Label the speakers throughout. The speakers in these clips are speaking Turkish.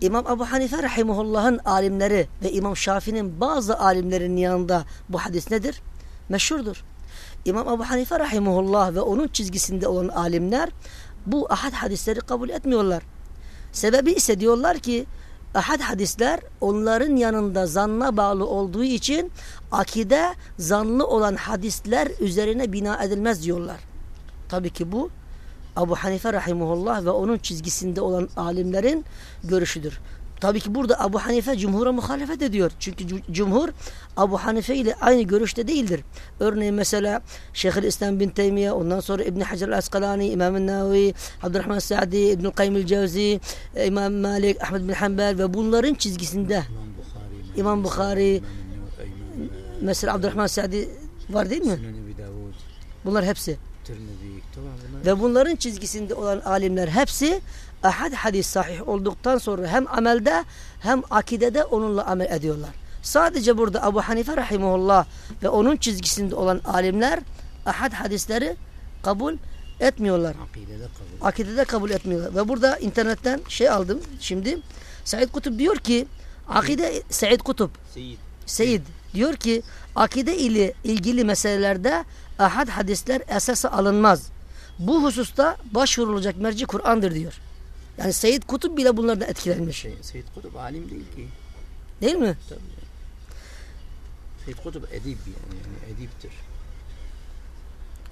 Speaker 1: İmam Ebu Hanife Rahimullah'ın alimleri ve İmam Şafii'nin bazı alimlerin yanında bu hadis nedir? Meşhurdur. İmam Ebu Hanife Rahimullah ve onun çizgisinde olan alimler bu ahad hadisleri kabul etmiyorlar. Sebebi ise diyorlar ki ahad hadisler onların yanında zanna bağlı olduğu için akide zanlı olan hadisler üzerine bina edilmez diyorlar. Tabii ki bu Abu Hanife rahimullah ve onun çizgisinde olan alimlerin görüşüdür. Tabii ki burada Abu Hanife cumhura muhalefet ediyor. Çünkü cumhur Abu Hanife ile aynı görüşte değildir. Örneğin mesela Şeyhül İslam bin Teymiye, ondan sonra İbn Hacer el-Asqalani, İmam Nawawi, Abdurrahman Sa'di, İbn Kayyim el-Cevzi, İmam Malik, Ahmed bin Hanbel ve bunların çizgisinde İmam Bukhari, mesela Abdurrahman Sa'di var değil mi? Bunlar hepsi. Ve bunların çizgisinde olan alimler hepsi ahad hadis sahih olduktan sonra hem amelde hem akidede onunla amel ediyorlar. Sadece burada Abu Hanife rahimullah ve onun çizgisinde olan alimler ahad hadisleri kabul etmiyorlar.
Speaker 2: Akidede kabul.
Speaker 1: Akidede kabul etmiyorlar. Ve burada internetten şey aldım şimdi. Said Kutup diyor ki akide Said Kutup
Speaker 2: Seyit.
Speaker 1: Seyit diyor ki akide ile ilgili meselelerde ahad hadisler esasa alınmaz. Bu hususta başvurulacak merci Kur'an'dır diyor. Yani Seyyid Kutup bile bunlardan etkilenmiş.
Speaker 2: Şey, Seyyid Kutup alim değil ki.
Speaker 1: Değil mi?
Speaker 2: Tabii. Seyyid Kutup edip yani, yani ediptir.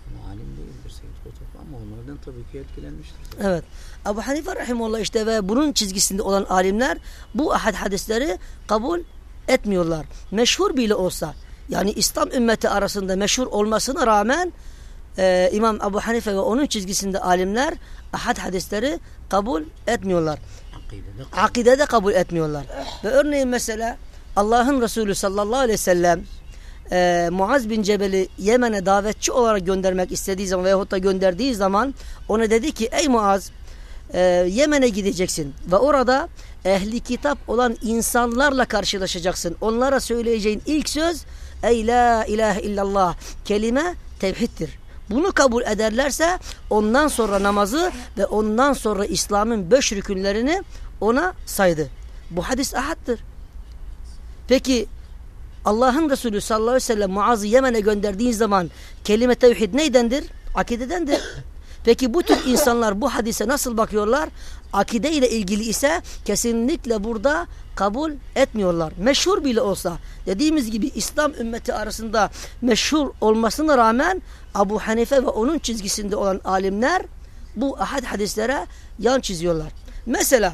Speaker 2: Ama alim değildir Seyyid Kutup ama onlardan tabii ki etkilenmiştir. Tabii.
Speaker 1: Evet. Abu Hanife Rahimullah işte ve bunun çizgisinde olan alimler bu ahad hadisleri kabul etmiyorlar. Meşhur bile olsa yani İslam ümmeti arasında meşhur olmasına rağmen e, İmam Ebu Hanife ve onun çizgisinde alimler ahad hadisleri kabul etmiyorlar.
Speaker 2: Kabul.
Speaker 1: Akidede kabul etmiyorlar. Ve örneğin mesela Allah'ın Resulü sallallahu aleyhi ve sellem e, Muaz bin Cebel'i Yemen'e davetçi olarak göndermek istediği zaman veyahut da gönderdiği zaman ona dedi ki ey Muaz e, Yemen'e gideceksin ve orada ehli kitap olan insanlarla karşılaşacaksın. Onlara söyleyeceğin ilk söz ey la ilahe illallah kelime tevhiddir. Bunu kabul ederlerse ondan sonra namazı ve ondan sonra İslam'ın beş rükünlerini ona saydı. Bu hadis ahattır. Peki Allah'ın Resulü sallallahu aleyhi ve sellem Muaz'ı Yemen'e gönderdiği zaman kelime tevhid neydendir? Akidedendir. Peki bu tür insanlar bu hadise nasıl bakıyorlar? Akide ile ilgili ise kesinlikle burada kabul etmiyorlar. Meşhur bile olsa dediğimiz gibi İslam ümmeti arasında meşhur olmasına rağmen Abu Hanife ve onun çizgisinde olan alimler bu ahad hadislere yan çiziyorlar. Mesela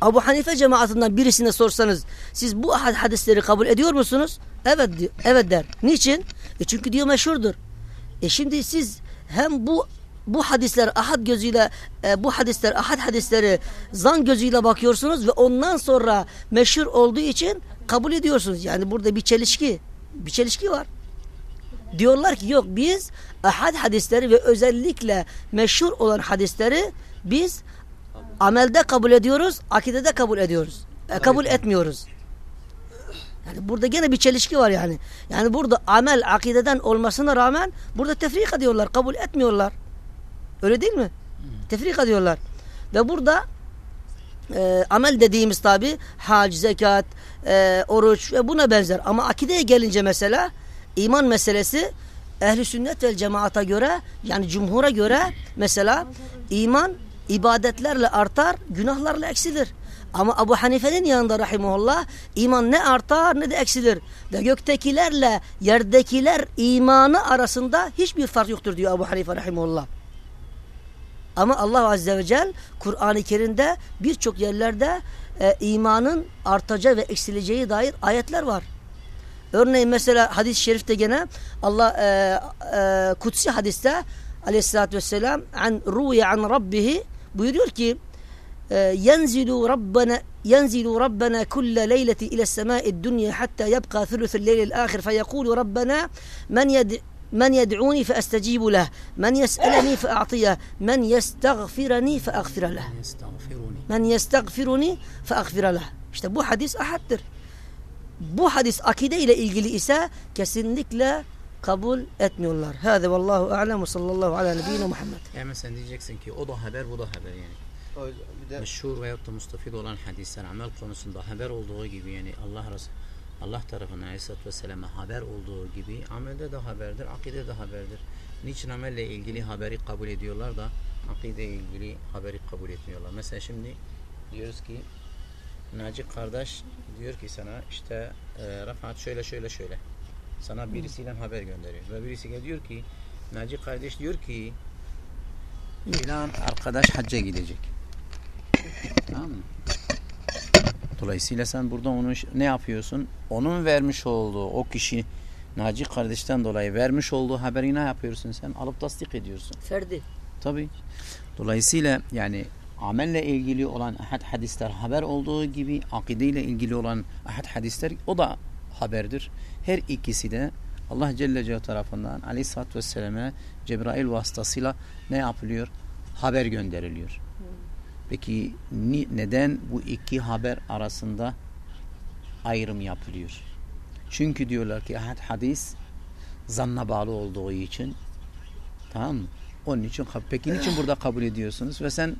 Speaker 1: Abu Hanife cemaatinden birisine sorsanız siz bu ahad hadisleri kabul ediyor musunuz? Evet evet der. Niçin? E çünkü diyor meşhurdur. E şimdi siz hem bu bu hadisler ahad gözüyle e, bu hadisler ahad hadisleri zan gözüyle bakıyorsunuz ve ondan sonra meşhur olduğu için kabul ediyorsunuz. Yani burada bir çelişki bir çelişki var. Diyorlar ki yok biz ahad hadisleri ve özellikle meşhur olan hadisleri biz amelde kabul ediyoruz, akidede kabul ediyoruz. E, kabul etmiyoruz. Yani burada gene bir çelişki var yani. Yani burada amel akideden olmasına rağmen burada tefrik ediyorlar, kabul etmiyorlar. Öyle değil mi? Tefrik ediyorlar. Ve burada e, amel dediğimiz tabi hac, zekat, e, oruç ve buna benzer. Ama akideye gelince mesela iman meselesi ehli sünnet ve cemaata göre yani cumhura göre mesela iman ibadetlerle artar, günahlarla eksilir. Ama Abu Hanife'nin yanında rahimullah iman ne artar ne de eksilir. Ve göktekilerle yerdekiler imanı arasında hiçbir fark yoktur diyor Abu Hanife rahimullah. Ama Allah Azze ve Celle Kur'an-ı Kerim'de birçok yerlerde e, imanın artacağı ve eksileceği dair ayetler var. Örneğin mesela hadis-i şerifte gene Allah e, e, kutsi hadiste aleyhissalatü vesselam an ruye an rabbihi buyuruyor ki yenzilu rabbena yenzilu rabbena kulle leyleti ila semai dunya hatta yabqa thuluthul leylil ahir feyekulu rabbena men yed من يدعوني فأستجيب له من يسألني فأعطيه من يستغفرني فأغفر له من يستغفرني فأغفر له İşte bu hadis ahattır. Bu hadis akide ile ilgili ise kesinlikle kabul etmiyorlar. Hâze vallahu a'lem ve sallallahu ala nebiyyina Muhammed.
Speaker 2: Yani sen diyeceksin ki o da haber bu da haber yani.
Speaker 3: O- Bir de
Speaker 4: meşhur veyahut da mustafid olan hadisler amel konusunda haber olduğu gibi yani Allah Resul Allah tarafından Aleyhisselatü Vesselam'a haber olduğu gibi amelde de haberdir, akide de haberdir. Niçin amelle ilgili haberi kabul ediyorlar da akide ilgili haberi kabul etmiyorlar. Mesela şimdi diyoruz ki Naci kardeş diyor ki sana işte e, Rafat şöyle şöyle şöyle. Sana birisiyle haber gönderiyor. Ve birisi geliyor ki Naci kardeş diyor ki filan arkadaş hacca gidecek. Tamam mı? Dolayısıyla sen burada onu ne yapıyorsun? Onun vermiş olduğu o kişi Naci kardeşten dolayı vermiş olduğu haberi ne yapıyorsun sen? Alıp tasdik ediyorsun.
Speaker 1: Ferdi.
Speaker 4: Tabii. Dolayısıyla yani amelle ilgili olan ahad hadisler haber olduğu gibi akide ile ilgili olan ahad hadisler o da haberdir. Her ikisi de Allah Celle Celaluhu tarafından Aleyhisselatü Vesselam'a Cebrail vasıtasıyla ne yapılıyor? Haber gönderiliyor. Peki ni- neden bu iki haber arasında ayrım yapılıyor? Çünkü diyorlar ki hadis zanna bağlı olduğu için tamam mı? Onun için peki niçin burada kabul ediyorsunuz? Ve sen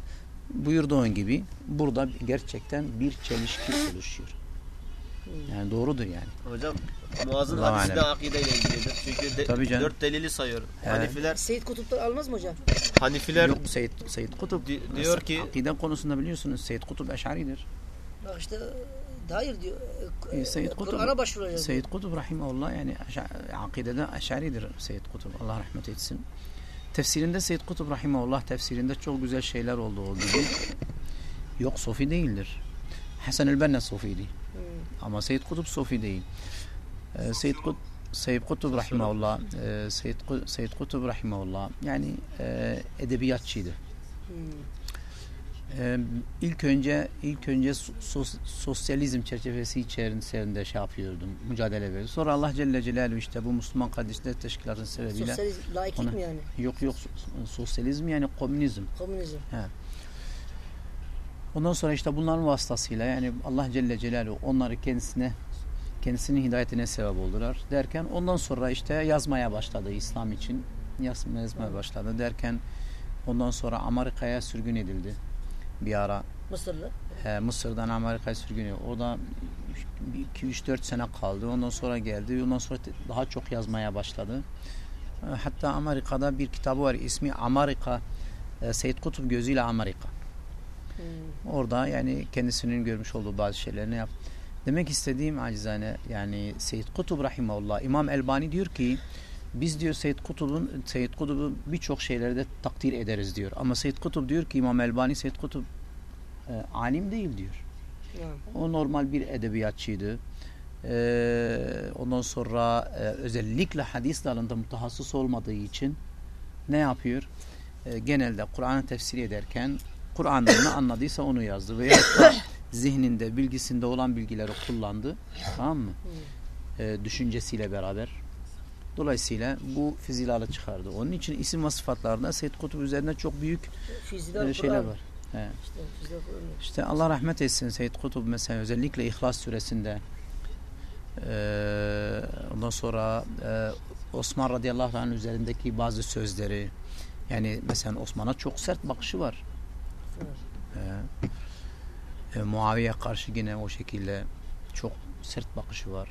Speaker 4: buyurduğun gibi burada gerçekten bir çelişki oluşuyor. Yani doğrudur yani.
Speaker 3: hocam Muaz'ın
Speaker 4: Allahu
Speaker 3: hadisi de
Speaker 4: alem.
Speaker 3: akideyle ilgilidir. Çünkü de,
Speaker 4: Tabii canım.
Speaker 3: dört delili sayıyor.
Speaker 4: He.
Speaker 3: Hanifiler,
Speaker 1: Seyit Kutup'tan almaz mı hocam?
Speaker 3: Hanifiler
Speaker 4: Yok Seyyid, Seyyid Kutup
Speaker 3: Di- diyor ki-
Speaker 4: akide konusunda biliyorsunuz Seyyid Kutup Eş'aridir.
Speaker 1: Bak işte hayır diyor.
Speaker 4: E, Seyyid Kutup
Speaker 1: Kur'an'a başvuracağız.
Speaker 4: Seyyid Kutup rahimahullah yani akidede Eş'aridir Seyyid Kutup. Allah rahmet etsin. Tefsirinde Seyyid Kutup rahimahullah tefsirinde çok güzel şeyler olduğu gibi yok Sofi değildir. Hasan el-Benna Sofiydi. Ama Seyyid Kutup Sofi değil. Ee, Seyyid Kut Seyyid Kutup rahimahullah e, Seyyid, Seyyid Kutup rahimahullah yani e, edebiyatçıydı.
Speaker 1: Hmm.
Speaker 4: Ee, ilk önce ilk önce sos- sosyalizm çerçevesi içerisinde şey yapıyordum, mücadele veriyordum. Sonra Allah Celle Celaluhu işte bu Müslüman Kardeşler Teşkilatı'nın sebebiyle
Speaker 1: Sosyalizm, laiklik
Speaker 4: ona-
Speaker 1: mi yani?
Speaker 4: yok yok so- sosyalizm yani komünizm.
Speaker 1: Komünizm.
Speaker 4: Ondan sonra işte bunların vasıtasıyla yani Allah Celle Celaluhu onları kendisine kendisinin hidayetine sebep oldular derken ondan sonra işte yazmaya başladı İslam için yazmaya, yazmaya başladı derken ondan sonra Amerika'ya sürgün edildi bir ara
Speaker 1: Mısırlı.
Speaker 4: He, Mısır'dan Amerika'ya sürgün edildi. O da 2-3-4 sene kaldı. Ondan sonra geldi. Ondan sonra daha çok yazmaya başladı. Hatta Amerika'da bir kitabı var. İsmi Amerika. e, Seyyid Kutup gözüyle Amerika.
Speaker 1: Hmm.
Speaker 4: Orada yani kendisinin görmüş olduğu bazı şeylerini yap. Demek istediğim acizane yani Seyyid Kutub Rahimahullah İmam Elbani diyor ki biz diyor Seyyid Kutub'un Seyyid Kutub'u birçok şeylerde takdir ederiz diyor. Ama Seyyid Kutub diyor ki İmam Elbani Seyyid Kutub e, alim değil diyor. O normal bir edebiyatçıydı. Ee, ondan sonra e, özellikle hadis dalında mutahassıs olmadığı için ne yapıyor? Ee, genelde Kur'an'ı tefsir ederken Kur'an'da ne anladıysa onu yazdı. Veya zihninde, bilgisinde olan bilgileri kullandı. Tamam mı? Ee, düşüncesiyle beraber. Dolayısıyla bu fizilalı çıkardı. Onun için isim ve sıfatlarında Seyyid Kutup üzerinde çok büyük
Speaker 1: Fizidal
Speaker 4: e, şeyler var. He.
Speaker 1: İşte
Speaker 4: Allah rahmet etsin Seyyid Kutub mesela özellikle İhlas suresinde eee, ondan sonra eee, Osman radıyallahu anh üzerindeki bazı sözleri yani mesela Osman'a çok sert bakışı var. Eee, e, Muaviye karşı yine o şekilde çok sert bakışı var.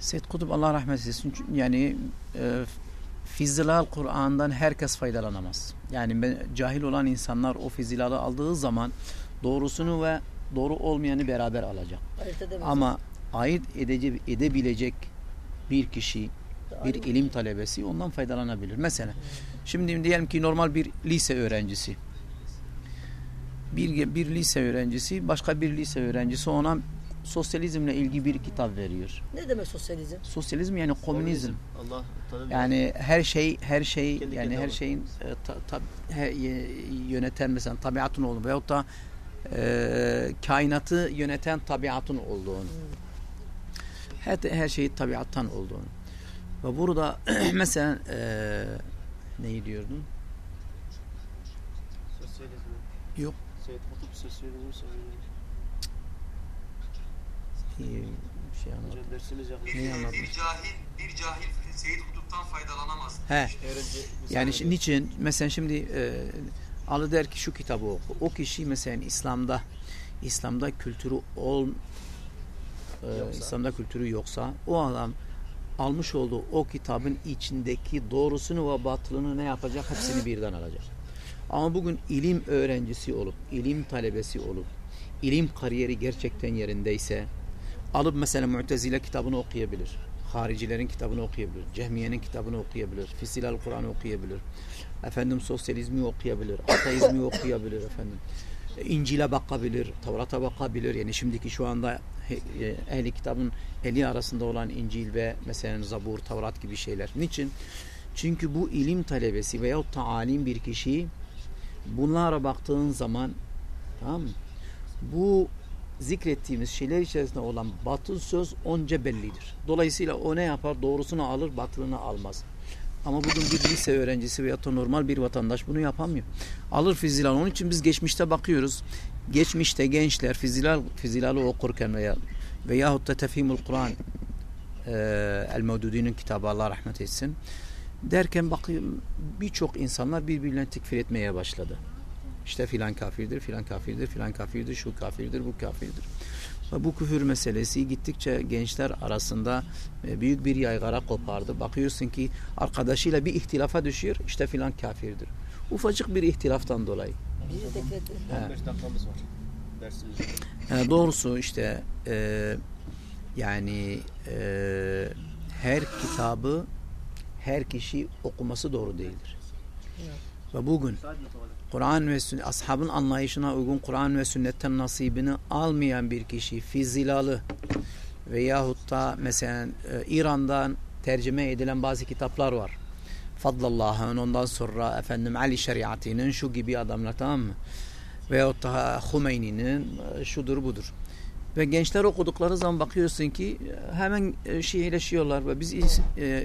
Speaker 4: Seyyid Kutub Allah rahmet çünkü yani e, Fizilal Kur'an'dan herkes faydalanamaz. Yani ben, cahil olan insanlar o fizilalı aldığı zaman doğrusunu ve doğru olmayanı beraber alacak.
Speaker 1: Ayırt.
Speaker 4: Ama ait edece, edebilecek bir kişi, bir ilim talebesi ondan faydalanabilir. Mesela şimdi diyelim ki normal bir lise öğrencisi. Bir, bir lise öğrencisi başka bir lise öğrencisi ona sosyalizmle ilgili bir kitap veriyor.
Speaker 1: Ne demek sosyalizm?
Speaker 4: Sosyalizm yani komünizm.
Speaker 3: Allah
Speaker 4: Yani her şey her şey
Speaker 3: Kendi
Speaker 4: yani her şeyin e, ta, ta, he- yöneten mesela tabiatın olduğunu veyahut da e, kainatı yöneten tabiatın olduğunu. Her, her şeyi tabiattan olduğunu. Ve burada mesela e, neyi diyordun?
Speaker 3: Sosyalizmi.
Speaker 4: Yok.
Speaker 3: Seyyid Kutup sosyalizmi söylüyor.
Speaker 4: İyi bir şey anladım.
Speaker 3: Hocam dersimiz yaklaşık.
Speaker 4: Neyi anladın?
Speaker 5: Bir cahil, bir cahil Seyyid Kutup'tan faydalanamaz.
Speaker 4: He. Yani
Speaker 3: misal
Speaker 4: şi- niçin? Mesela şimdi e, Alır der ki şu kitabı oku. O kişi mesela İslam'da İslam'da kültürü ol e, İslam'da kültürü yoksa o adam almış olduğu o kitabın içindeki doğrusunu ve batılını ne yapacak? Hepsini birden alacak. Ama bugün ilim öğrencisi olup, ilim talebesi olup, ilim kariyeri gerçekten yerindeyse alıp mesela Mu'tezile kitabını okuyabilir. Haricilerin kitabını okuyabilir. Cehmiye'nin kitabını okuyabilir. Fisilal Kur'an'ı okuyabilir. Efendim sosyalizmi okuyabilir. Ateizmi okuyabilir efendim. İncil'e bakabilir. Tevrat'a bakabilir. Yani şimdiki şu anda e, ehli kitabın eli arasında olan İncil ve mesela Zabur, Tevrat gibi şeyler. Niçin? Çünkü bu ilim talebesi veyahut da alim bir kişi bunlara baktığın zaman tamam mı? Bu zikrettiğimiz şeyler içerisinde olan batıl söz onca bellidir. Dolayısıyla o ne yapar? Doğrusunu alır, batılını almaz. Ama bugün bir lise öğrencisi da normal bir vatandaş bunu yapamıyor. Alır fizilal. Onun için biz geçmişte bakıyoruz. Geçmişte gençler fizilal, fizilalı okurken veya veyahut da tefhimul Kur'an e, El Mevdudi'nin kitabı Allah rahmet etsin. Derken bakıyorum birçok insanlar birbirlerini tekfir etmeye başladı. İşte filan kafirdir, filan kafirdir, filan kafirdir, şu kafirdir, bu kafirdir. Ve bu küfür meselesi gittikçe gençler arasında e, büyük bir yaygara kopardı. Bakıyorsun ki arkadaşıyla bir ihtilafa düşüyor, işte filan kafirdir. Ufacık bir ihtilaftan dolayı.
Speaker 1: Bizi tekfir etti.
Speaker 3: 15 dakikamız var. Dersimiz.
Speaker 4: Yani doğrusu işte e, yani e, her kitabı her kişi okuması doğru değildir. Ve bugün Kur'an ve sünnet, ashabın anlayışına uygun Kur'an ve sünnetten nasibini almayan bir kişi fizilalı veyahut da mesela e, İran'dan tercüme edilen bazı kitaplar var. Fadlallah'ın ondan sonra efendim Ali Şeriati'nin şu gibi adamlar tamam mı? Veyahut da Hümeyni'nin e, şudur budur. Ve gençler okudukları zaman bakıyorsun ki e, hemen Şiileşiyorlar ve biz e,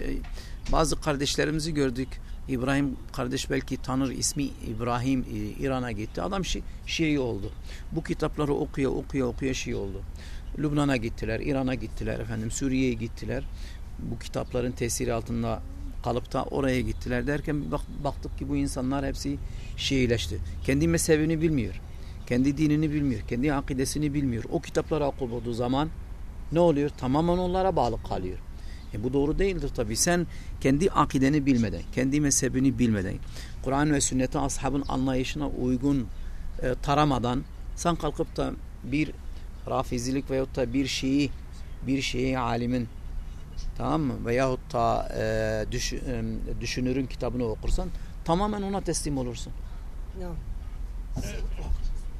Speaker 4: bazı kardeşlerimizi gördük. İbrahim kardeş belki tanır ismi İbrahim e, İran'a gitti. Adam Şi, Şii oldu. Bu kitapları okuya okuya okuya Şii oldu. Lübnan'a gittiler, İran'a gittiler, efendim Suriye'ye gittiler. Bu kitapların tesiri altında kalıp da oraya gittiler derken bak, baktık ki bu insanlar hepsi Şiileşti. Kendi mezhebini bilmiyor. Kendi dinini bilmiyor. Kendi akidesini bilmiyor. O kitapları okuduğu zaman ne oluyor? Tamamen onlara bağlı kalıyor. E bu doğru değildir tabi. Sen kendi akideni bilmeden, kendi mezhebini bilmeden, Kur'an ve sünneti ashabın anlayışına uygun e, taramadan sen kalkıp da bir rafizilik veyahut da bir şeyi bir şeyi alimin tamam mı? Veyahut da e, düş, e, düşünürün kitabını okursan tamamen ona teslim olursun.
Speaker 1: Ya.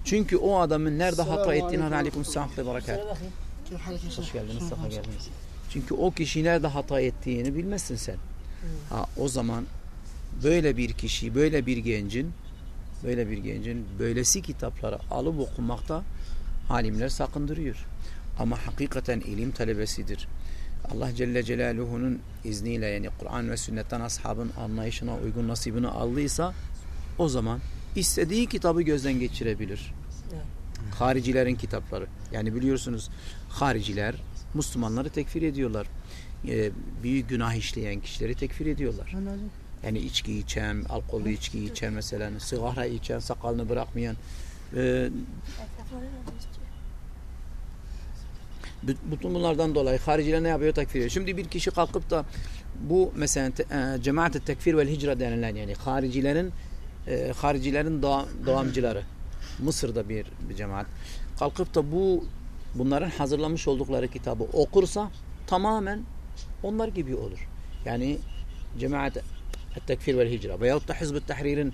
Speaker 4: Çünkü o adamın nerede hata ettiğini
Speaker 6: aleyküm
Speaker 4: selam ve
Speaker 6: barakat.
Speaker 4: Hoş geldiniz, safa geldiniz. Çünkü o kişi nerede hata ettiğini bilmezsin sen. Ha, o zaman böyle bir kişi, böyle bir gencin, böyle bir gencin böylesi kitapları alıp okumakta alimler sakındırıyor. Ama hakikaten ilim talebesidir. Allah Celle Celaluhu'nun izniyle yani Kur'an ve sünnetten ashabın anlayışına uygun nasibini aldıysa o zaman istediği kitabı gözden geçirebilir.
Speaker 1: Evet.
Speaker 4: Haricilerin kitapları. Yani biliyorsunuz hariciler Müslümanları tekfir ediyorlar. E, büyük günah işleyen kişileri tekfir ediyorlar.
Speaker 6: Anladım.
Speaker 4: Yani içki içen, alkollü içki içen mesela, hani sigara içen, sakalını bırakmayan. E, bütün bunlardan dolayı hariciler ne yapıyor? Tekfir ediyor. Şimdi bir kişi kalkıp da bu mesela e, cemaat tekfir ve hicra denilen yani haricilerin e, haricilerin da, devamcıları. Mısır'da bir, bir cemaat. Kalkıp da bu bunların hazırlamış oldukları kitabı okursa tamamen onlar gibi olur. Yani cemaat tekfir ve hicra veyahut da Hizb-ı Tahrir'in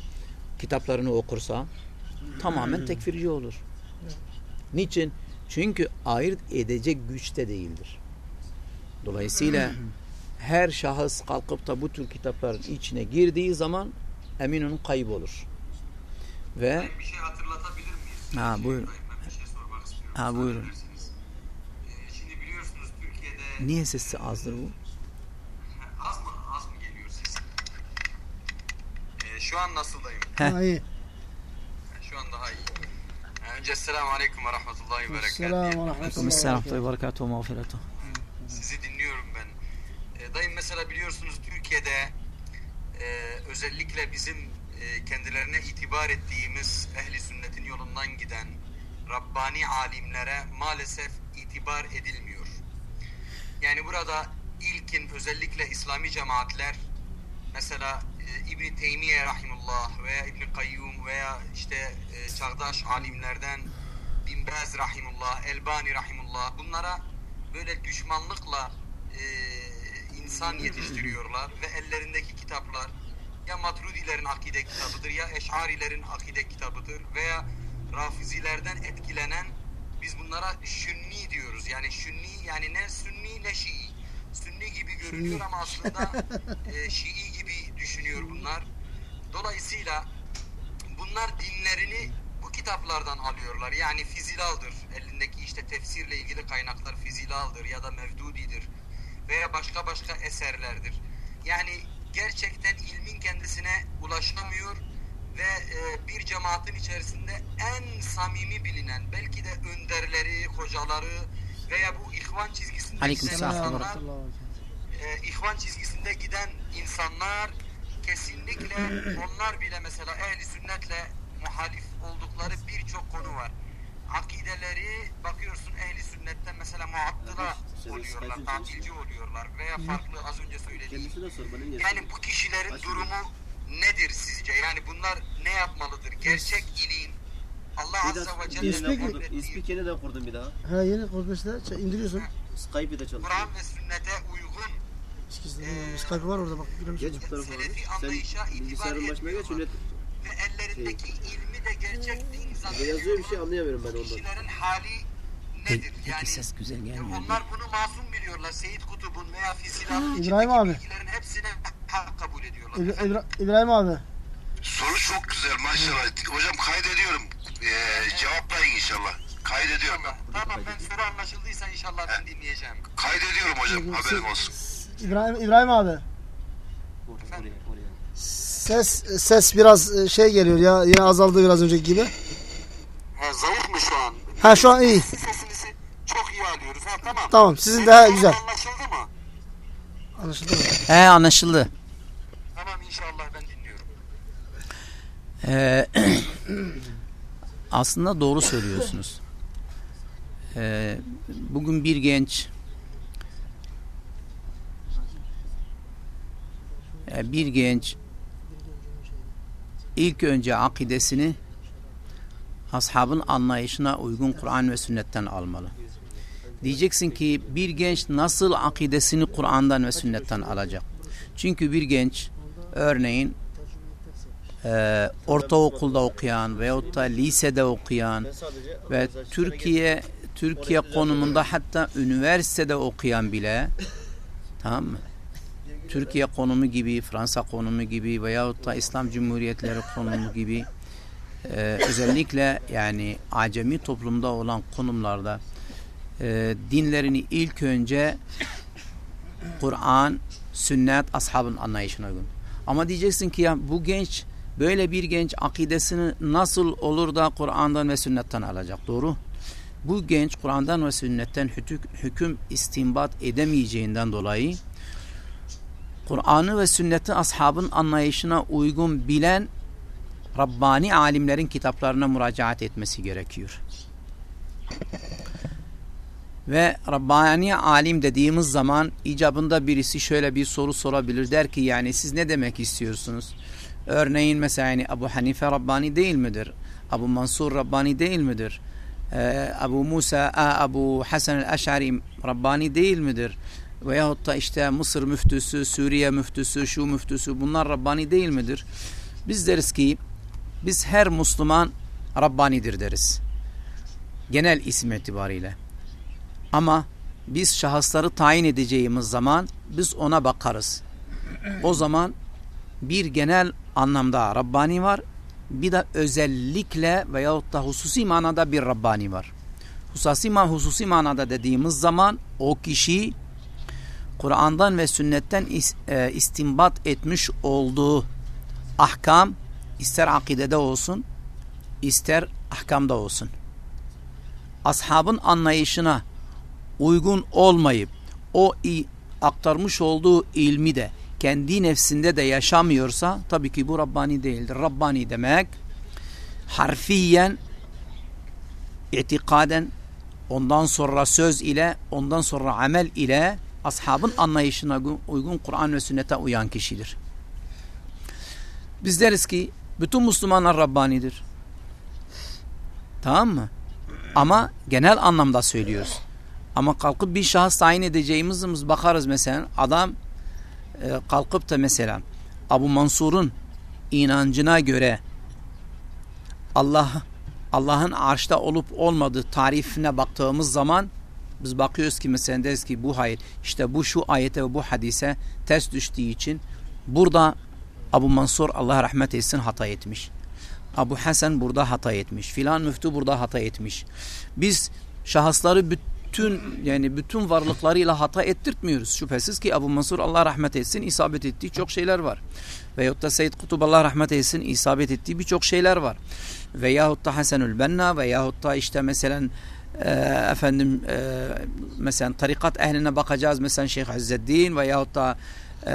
Speaker 4: kitaplarını okursa tamamen tekfirci olur. Niçin? Çünkü ayırt edecek güçte değildir. Dolayısıyla her şahıs kalkıp da bu tür kitapların içine girdiği zaman emin olun kaybolur. Ve
Speaker 5: Bir şey hatırlatabilir miyiz?
Speaker 4: Ha, buyurun.
Speaker 5: Şey sormak istiyorum.
Speaker 4: Ha, buyurun.
Speaker 5: Bilirsiniz. Ee, şimdi biliyorsunuz Türkiye'de
Speaker 4: Niye sesi azdır bu?
Speaker 5: Az mı? Az mı geliyor ses? Ee, şu an nasıldayım?
Speaker 4: Heh.
Speaker 6: Daha.
Speaker 5: Şu an daha iyi. Önce selamun aleyküm ve rahmetullahi ve
Speaker 6: Selamun
Speaker 5: berekatuhu.
Speaker 4: aleyküm. Selam ve berekatuhu mağfiretuhu.
Speaker 5: Sizi dinliyorum ben. E, dayım mesela biliyorsunuz Türkiye'de e, özellikle bizim e, kendilerine itibar ettiğimiz ehli sünnetin yolundan giden Rabbani alimlere maalesef itibar edilmiyor. Yani burada ilkin özellikle İslami cemaatler mesela e, İbn Teymiye rahimullah veya İbn Kayyum veya işte e, çağdaş alimlerden Bin Baz rahimullah, Elbani rahimullah bunlara böyle düşmanlıkla e, insan yetiştiriyorlar ve ellerindeki kitaplar ya Matrudilerin akide kitabıdır ya Eş'arilerin akide kitabıdır veya Rafizilerden etkilenen biz bunlara Sünni diyoruz. Yani Sünni yani ne Sünni ne Şii. Sünni gibi görünüyor ama aslında e, Şii gibi düşünüyor bunlar. Dolayısıyla bunlar dinlerini bu kitaplardan alıyorlar. Yani Fizilal'dır. Elindeki işte tefsirle ilgili kaynaklar Fizilal'dır ya da Mevdudi'dir. Veya başka başka eserlerdir. Yani gerçekten ilmin kendisine ulaşamıyor ve e, bir cemaatin içerisinde en samimi bilinen belki de önderleri, hocaları veya bu ihvan çizgisinde
Speaker 4: Aleykümselam.
Speaker 5: giden insanlar e, ihvan çizgisinde giden insanlar kesinlikle onlar bile mesela ehli sünnetle muhalif oldukları birçok konu var. Akideleri bakıyorsun ehli sünnetten mesela muattıla oluyorlar, tatilci oluyorlar veya farklı az önce söylediğim. Yani bu kişilerin durumu nedir sizce? Yani bunlar ne yapmalıdır? Gerçek iliğin Allah Azze ve
Speaker 3: de
Speaker 5: Celle'nin
Speaker 3: kurdum.
Speaker 5: emrettiği
Speaker 3: İspikeni de kurdum bir daha.
Speaker 6: Ha yeni korkmuşlar. indiriyorsun.
Speaker 3: Skype'ı da çalışıyor.
Speaker 5: Kur'an ve sünnete uygun
Speaker 6: Sikizde Skype var orada bak. görüyor
Speaker 3: Geç
Speaker 6: musun?
Speaker 3: bu tarafa.
Speaker 5: Selefi
Speaker 3: Sen
Speaker 5: anlayışa itibar
Speaker 3: bilgisayarın başına geç.
Speaker 5: etmiyorlar. Ve ellerindeki ilmi de gerçek din
Speaker 3: Burada yazıyor bir şey anlayamıyorum ben ondan.
Speaker 5: kişilerin hali nedir?
Speaker 4: peki
Speaker 5: Yani
Speaker 4: ses güzel
Speaker 5: ya
Speaker 4: gelmiyor.
Speaker 5: onlar bunu masum biliyorlar. Seyit Kutub'un veya Fizilal'ın
Speaker 6: İbrahim abi.
Speaker 5: bilgilerin hepsine hak kabul ediyorlar.
Speaker 6: İbra-
Speaker 5: Efendim?
Speaker 6: İbra- İbrahim abi.
Speaker 7: Soru çok güzel maşallah. Hocam kaydediyorum. Ee, cevaplayın inşallah. Kaydediyorum ben.
Speaker 5: Tamam ben soru anlaşıldıysa inşallah ben dinleyeceğim.
Speaker 7: Kaydediyorum hocam. Haberin olsun.
Speaker 6: İbrahim İbrahim abi. Ses ses biraz e, şey geliyor ya. Yine azaldı biraz önceki gibi.
Speaker 5: Ha, zayıf mı şu an?
Speaker 6: Ha şu an iyi.
Speaker 5: Sesinizi çok iyi alıyoruz. Ha, tamam.
Speaker 6: Tamam, sizin
Speaker 5: Benim
Speaker 6: daha güzel.
Speaker 5: Anlaşıldı mı?
Speaker 6: Anlaşıldı mı?
Speaker 4: He anlaşıldı.
Speaker 5: Tamam inşallah ben dinliyorum.
Speaker 4: Ee, aslında doğru söylüyorsunuz. Ee, bugün bir genç e, bir genç ilk önce akidesini ashabın anlayışına uygun Kur'an ve sünnetten almalı. Diyeceksin ki bir genç nasıl akidesini Kur'an'dan ve sünnetten alacak? Çünkü bir genç örneğin e, ortaokulda okuyan veyahut da lisede okuyan ve Türkiye Türkiye konumunda hatta üniversitede okuyan bile tamam mı? Türkiye konumu gibi, Fransa konumu gibi veyahut da İslam Cumhuriyetleri konumu gibi e, özellikle yani acemi toplumda olan konumlarda e, dinlerini ilk önce Kur'an, sünnet, ashabın anlayışına uygun. Ama diyeceksin ki ya bu genç böyle bir genç akidesini nasıl olur da Kur'an'dan ve sünnetten alacak? Doğru. Bu genç Kur'an'dan ve sünnetten hüküm, istinbat edemeyeceğinden dolayı Kur'an'ı ve sünneti ashabın anlayışına uygun bilen Rabbani alimlerin kitaplarına müracaat etmesi gerekiyor. Ve Rabbani alim dediğimiz zaman icabında birisi şöyle bir soru sorabilir. Der ki yani siz ne demek istiyorsunuz? Örneğin mesela yani Ebu Hanife Rabbani değil midir? Ebu Mansur Rabbani değil midir? Ee, Ebu Musa, a, Ebu Hasan el-Eş'ari Rabbani değil midir? Veyahut da işte Mısır müftüsü, Suriye müftüsü, şu müftüsü bunlar Rabbani değil midir? Biz deriz ki biz her Müslüman Rabbanidir deriz. Genel isim itibariyle. Ama biz şahısları tayin edeceğimiz zaman biz ona bakarız. O zaman bir genel anlamda Rabbani var. Bir de özellikle veyahut da hususi manada bir Rabbani var. Hususi, ma hususi manada dediğimiz zaman o kişi Kur'an'dan ve sünnetten is, e, istinbat etmiş olduğu ahkam ister akidede olsun ister ahkamda olsun. Ashabın anlayışına uygun olmayıp o aktarmış olduğu ilmi de kendi nefsinde de yaşamıyorsa tabii ki bu Rabbani değildir. Rabbani demek harfiyen itikaden ondan sonra söz ile ondan sonra amel ile ashabın anlayışına uygun Kur'an ve sünnete uyan kişidir. Biz deriz ki bütün Müslümanlar Rabbanidir. Tamam mı? Ama genel anlamda söylüyoruz. Ama kalkıp bir şahıs tayin edeceğimiz bakarız mesela adam e, kalkıp da mesela Abu Mansur'un inancına göre Allah Allah'ın arşta olup olmadığı tarifine baktığımız zaman biz bakıyoruz ki mesela deriz ki bu hayır işte bu şu ayete ve bu hadise ters düştüğü için burada Abu Mansur Allah rahmet etsin hata etmiş. Abu Hasan burada hata etmiş. Filan müftü burada hata etmiş. Biz şahısları bütün yani bütün varlıklarıyla hata ettirtmiyoruz. Şüphesiz ki Abu Mansur Allah rahmet etsin isabet ettiği çok şeyler var. Veyahut da Seyyid Kutub Allah rahmet etsin isabet ettiği birçok şeyler var. Veyahut da Hasanül Benna veyahut da işte mesela e, efendim e, mesela tarikat ehline bakacağız mesela Şeyh İzzeddin veyahut da e,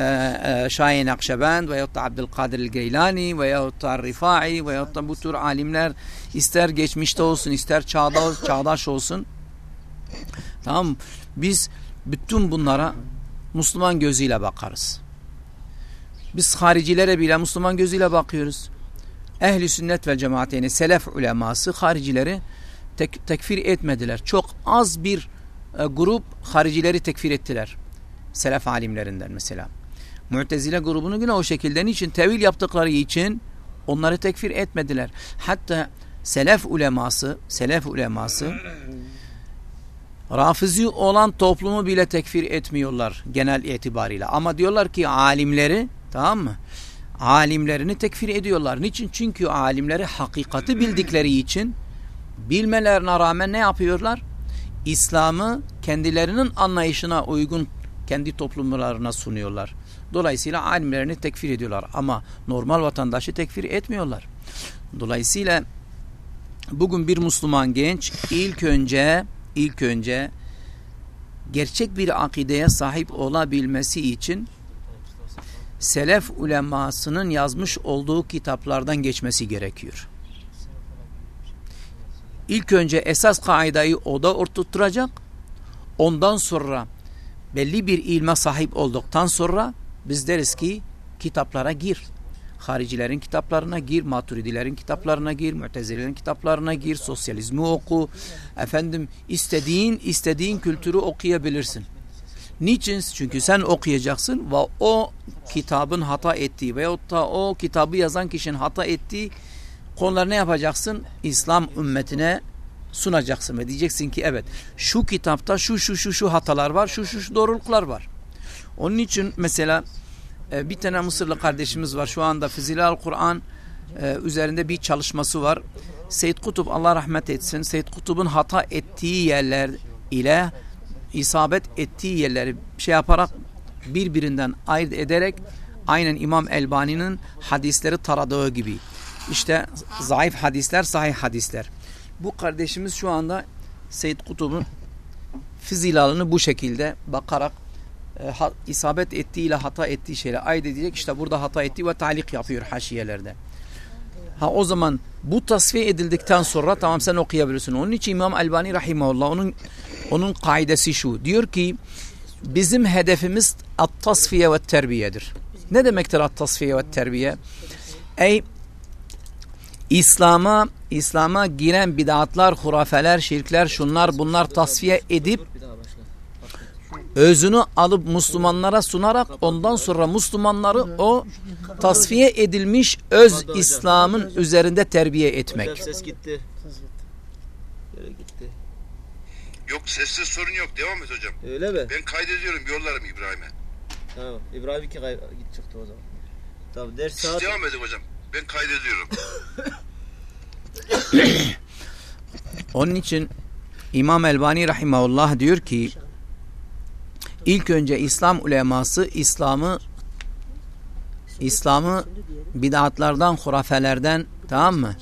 Speaker 4: e, Şahin Akşebend veyahut da Abdülkadir Geylani veyahut da Rifai veyahut da bu tür alimler ister geçmişte olsun ister çağda, çağdaş olsun tamam biz bütün bunlara Müslüman gözüyle bakarız. Biz haricilere bile Müslüman gözüyle bakıyoruz. Ehli sünnet ve cemaat yani selef uleması haricileri tek, tekfir etmediler. Çok az bir e, grup haricileri tekfir ettiler. Selef alimlerinden mesela. Mu'tezile grubunu yine o şekilde için tevil yaptıkları için onları tekfir etmediler. Hatta selef uleması, selef uleması rafizi olan toplumu bile tekfir etmiyorlar genel itibariyle. Ama diyorlar ki alimleri tamam mı? Alimlerini tekfir ediyorlar. Niçin? Çünkü alimleri hakikati bildikleri için bilmelerine rağmen ne yapıyorlar? İslam'ı kendilerinin anlayışına uygun kendi toplumlarına sunuyorlar. Dolayısıyla alimlerini tekfir ediyorlar ama normal vatandaşı tekfir etmiyorlar. Dolayısıyla bugün bir Müslüman genç ilk önce ilk önce gerçek bir akideye sahip olabilmesi için selef ulemasının yazmış olduğu kitaplardan geçmesi gerekiyor. İlk önce esas kaidayı o da oturtturacak. Ondan sonra belli bir ilme sahip olduktan sonra biz deriz ki kitaplara gir. Haricilerin kitaplarına gir, maturidilerin kitaplarına gir, mütezilerin kitaplarına gir, sosyalizmi oku. Efendim istediğin istediğin kültürü okuyabilirsin. Niçin? Çünkü sen okuyacaksın ve o kitabın hata ettiği veyahut da o kitabı yazan kişinin hata ettiği konuları ne yapacaksın? İslam ümmetine sunacaksın ve diyeceksin ki evet şu kitapta şu şu şu şu hatalar var, şu şu şu doğruluklar var. Onun için mesela e, bir tane Mısırlı kardeşimiz var şu anda Fizilal Kur'an e, üzerinde bir çalışması var. Seyyid Kutup Allah rahmet etsin. Seyyid Kutup'un hata ettiği yerler ile isabet ettiği yerleri şey yaparak birbirinden ayırt ederek aynen İmam Elbani'nin hadisleri taradığı gibi. İşte zayıf hadisler, sahih hadisler. Bu kardeşimiz şu anda Seyyid Kutub'un fizilalını bu şekilde bakarak e, ha, isabet ettiğiyle hata ettiği şeyle ayırt edecek. İşte burada hata ettiği ve talik yapıyor haşiyelerde. Ha o zaman bu tasfiye edildikten sonra tamam sen okuyabilirsin. Onun için İmam Albani rahimahullah onun onun kaidesi şu. Diyor ki bizim hedefimiz at-tasfiye ve terbiyedir. Ne demektir at-tasfiye ve terbiye? Ey İslam'a İslam'a giren bid'atlar, hurafeler, şirkler, şunlar bunlar tasfiye edip özünü alıp Müslümanlara sunarak ondan sonra Müslümanları o tasfiye edilmiş öz İslam'ın üzerinde terbiye etmek.
Speaker 3: Ses gitti. Gitti.
Speaker 7: Yok sessiz sorun yok. Devam et hocam.
Speaker 3: Öyle mi?
Speaker 7: Ben kaydediyorum yollarım İbrahim'e.
Speaker 3: Tamam. İbrahim iki kay çıktı o zaman. Tamam ders
Speaker 7: Siz
Speaker 3: saat
Speaker 7: devam edin hocam. Ben kaydediyorum.
Speaker 4: Onun için İmam Elbani rahimahullah diyor ki ilk önce İslam uleması İslam'ı İslam'ı bid'atlardan, hurafelerden tamam mı?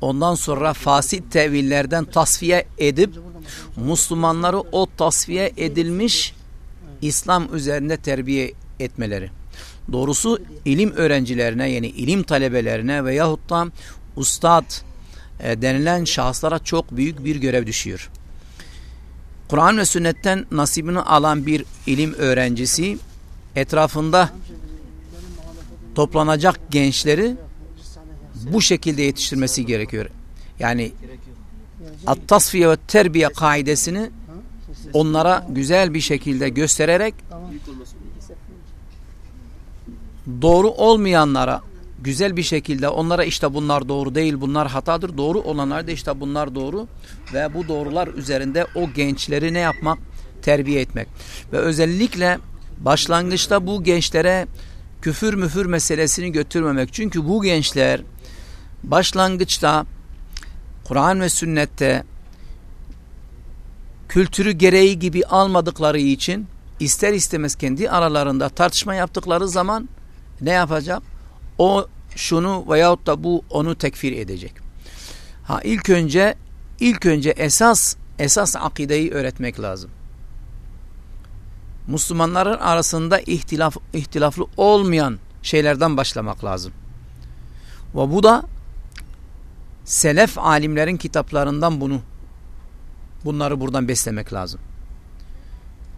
Speaker 4: Ondan sonra fasit tevillerden tasfiye edip Müslümanları o tasfiye edilmiş İslam üzerinde terbiye etmeleri. Doğrusu ilim öğrencilerine yani ilim talebelerine veyahut da ustad e, denilen şahıslara çok büyük bir görev düşüyor. Kur'an ve sünnetten nasibini alan bir ilim öğrencisi etrafında toplanacak gençleri bu şekilde yetiştirmesi gerekiyor. Yani at-tasfiye ve terbiye kaidesini onlara güzel bir şekilde göstererek doğru olmayanlara güzel bir şekilde onlara işte bunlar doğru değil bunlar hatadır. Doğru olanlar da işte bunlar doğru ve bu doğrular üzerinde o gençleri ne yapmak? Terbiye etmek. Ve özellikle başlangıçta bu gençlere küfür müfür meselesini götürmemek. Çünkü bu gençler başlangıçta Kur'an ve sünnette kültürü gereği gibi almadıkları için ister istemez kendi aralarında tartışma yaptıkları zaman ne yapacak? O şunu veyahut da bu onu tekfir edecek. Ha ilk önce ilk önce esas esas akideyi öğretmek lazım. Müslümanların arasında ihtilaf ihtilaflı olmayan şeylerden başlamak lazım. Ve bu da selef alimlerin kitaplarından bunu bunları buradan beslemek lazım.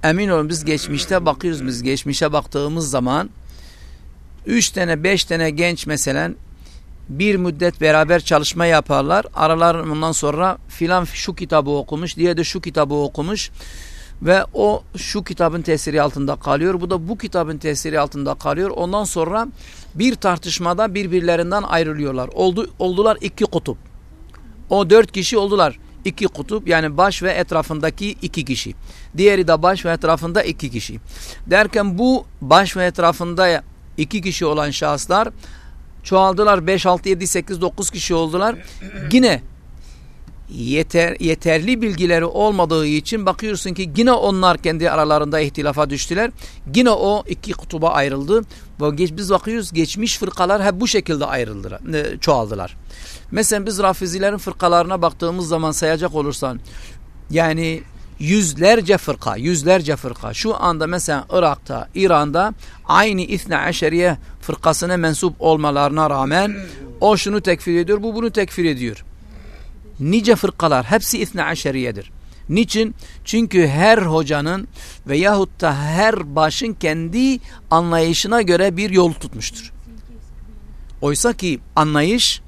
Speaker 4: Emin olun biz geçmişte bakıyoruz biz geçmişe baktığımız zaman üç tane beş tane genç mesela bir müddet beraber çalışma yaparlar. Aralarından sonra filan şu kitabı okumuş, diye de şu kitabı okumuş ve o şu kitabın tesiri altında kalıyor. Bu da bu kitabın tesiri altında kalıyor. Ondan sonra bir tartışmada birbirlerinden ayrılıyorlar. Oldu, oldular iki kutup. O dört kişi oldular. iki kutup yani baş ve etrafındaki iki kişi. Diğeri de baş ve etrafında iki kişi. Derken bu baş ve etrafında iki kişi olan şahıslar çoğaldılar. 5, 6, 7, 8, 9 kişi oldular. Yine yeter, yeterli bilgileri olmadığı için bakıyorsun ki yine onlar kendi aralarında ihtilafa düştüler. Yine o iki kutuba ayrıldı. Biz bakıyoruz geçmiş fırkalar hep bu şekilde ayrıldılar, e, çoğaldılar. Mesela biz Rafizilerin fırkalarına baktığımız zaman sayacak olursan yani yüzlerce fırka, yüzlerce fırka. Şu anda mesela Irak'ta, İran'da aynı İthne Aşeriye fırkasına mensup olmalarına rağmen o şunu tekfir ediyor, bu bunu tekfir ediyor nice fırkalar hepsi İthne Aşeriyedir. Niçin? Çünkü her hocanın veyahut da her başın kendi anlayışına göre bir yol tutmuştur. Oysa ki anlayış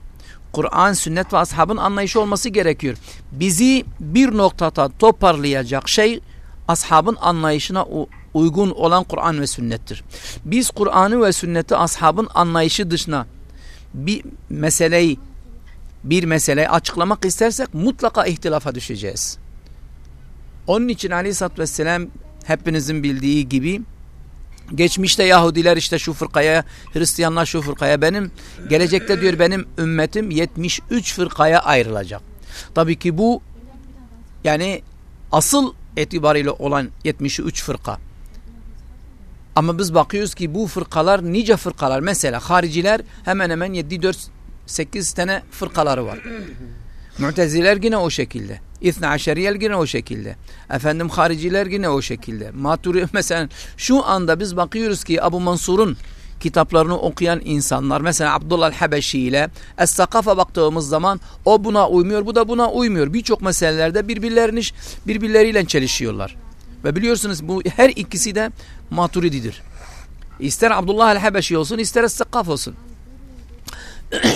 Speaker 4: Kur'an, sünnet ve ashabın anlayışı olması gerekiyor. Bizi bir noktada toparlayacak şey ashabın anlayışına uygun olan Kur'an ve sünnettir. Biz Kur'an'ı ve sünneti ashabın anlayışı dışına bir meseleyi bir meseleyi açıklamak istersek mutlaka ihtilafa düşeceğiz. Onun için aleyhissalatü vesselam hepinizin bildiği gibi geçmişte Yahudiler işte şu fırkaya, Hristiyanlar şu fırkaya benim gelecekte diyor benim ümmetim 73 fırkaya ayrılacak. Tabii ki bu yani asıl itibariyle olan 73 fırka. Ama biz bakıyoruz ki bu fırkalar nice fırkalar. Mesela hariciler hemen hemen 7-4 8 tane fırkaları var. Mu'teziler yine o şekilde. İthna aşeriyel yine o şekilde. Efendim hariciler yine o şekilde. Maturi mesela şu anda biz bakıyoruz ki Abu Mansur'un kitaplarını okuyan insanlar mesela Abdullah Habeşi ile Es-Sakafa baktığımız zaman o buna uymuyor bu da buna uymuyor. Birçok meselelerde birbirlerini birbirleriyle çelişiyorlar. Ve biliyorsunuz bu her ikisi de maturididir. İster Abdullah el-Habeşi olsun ister Es-Sakaf olsun.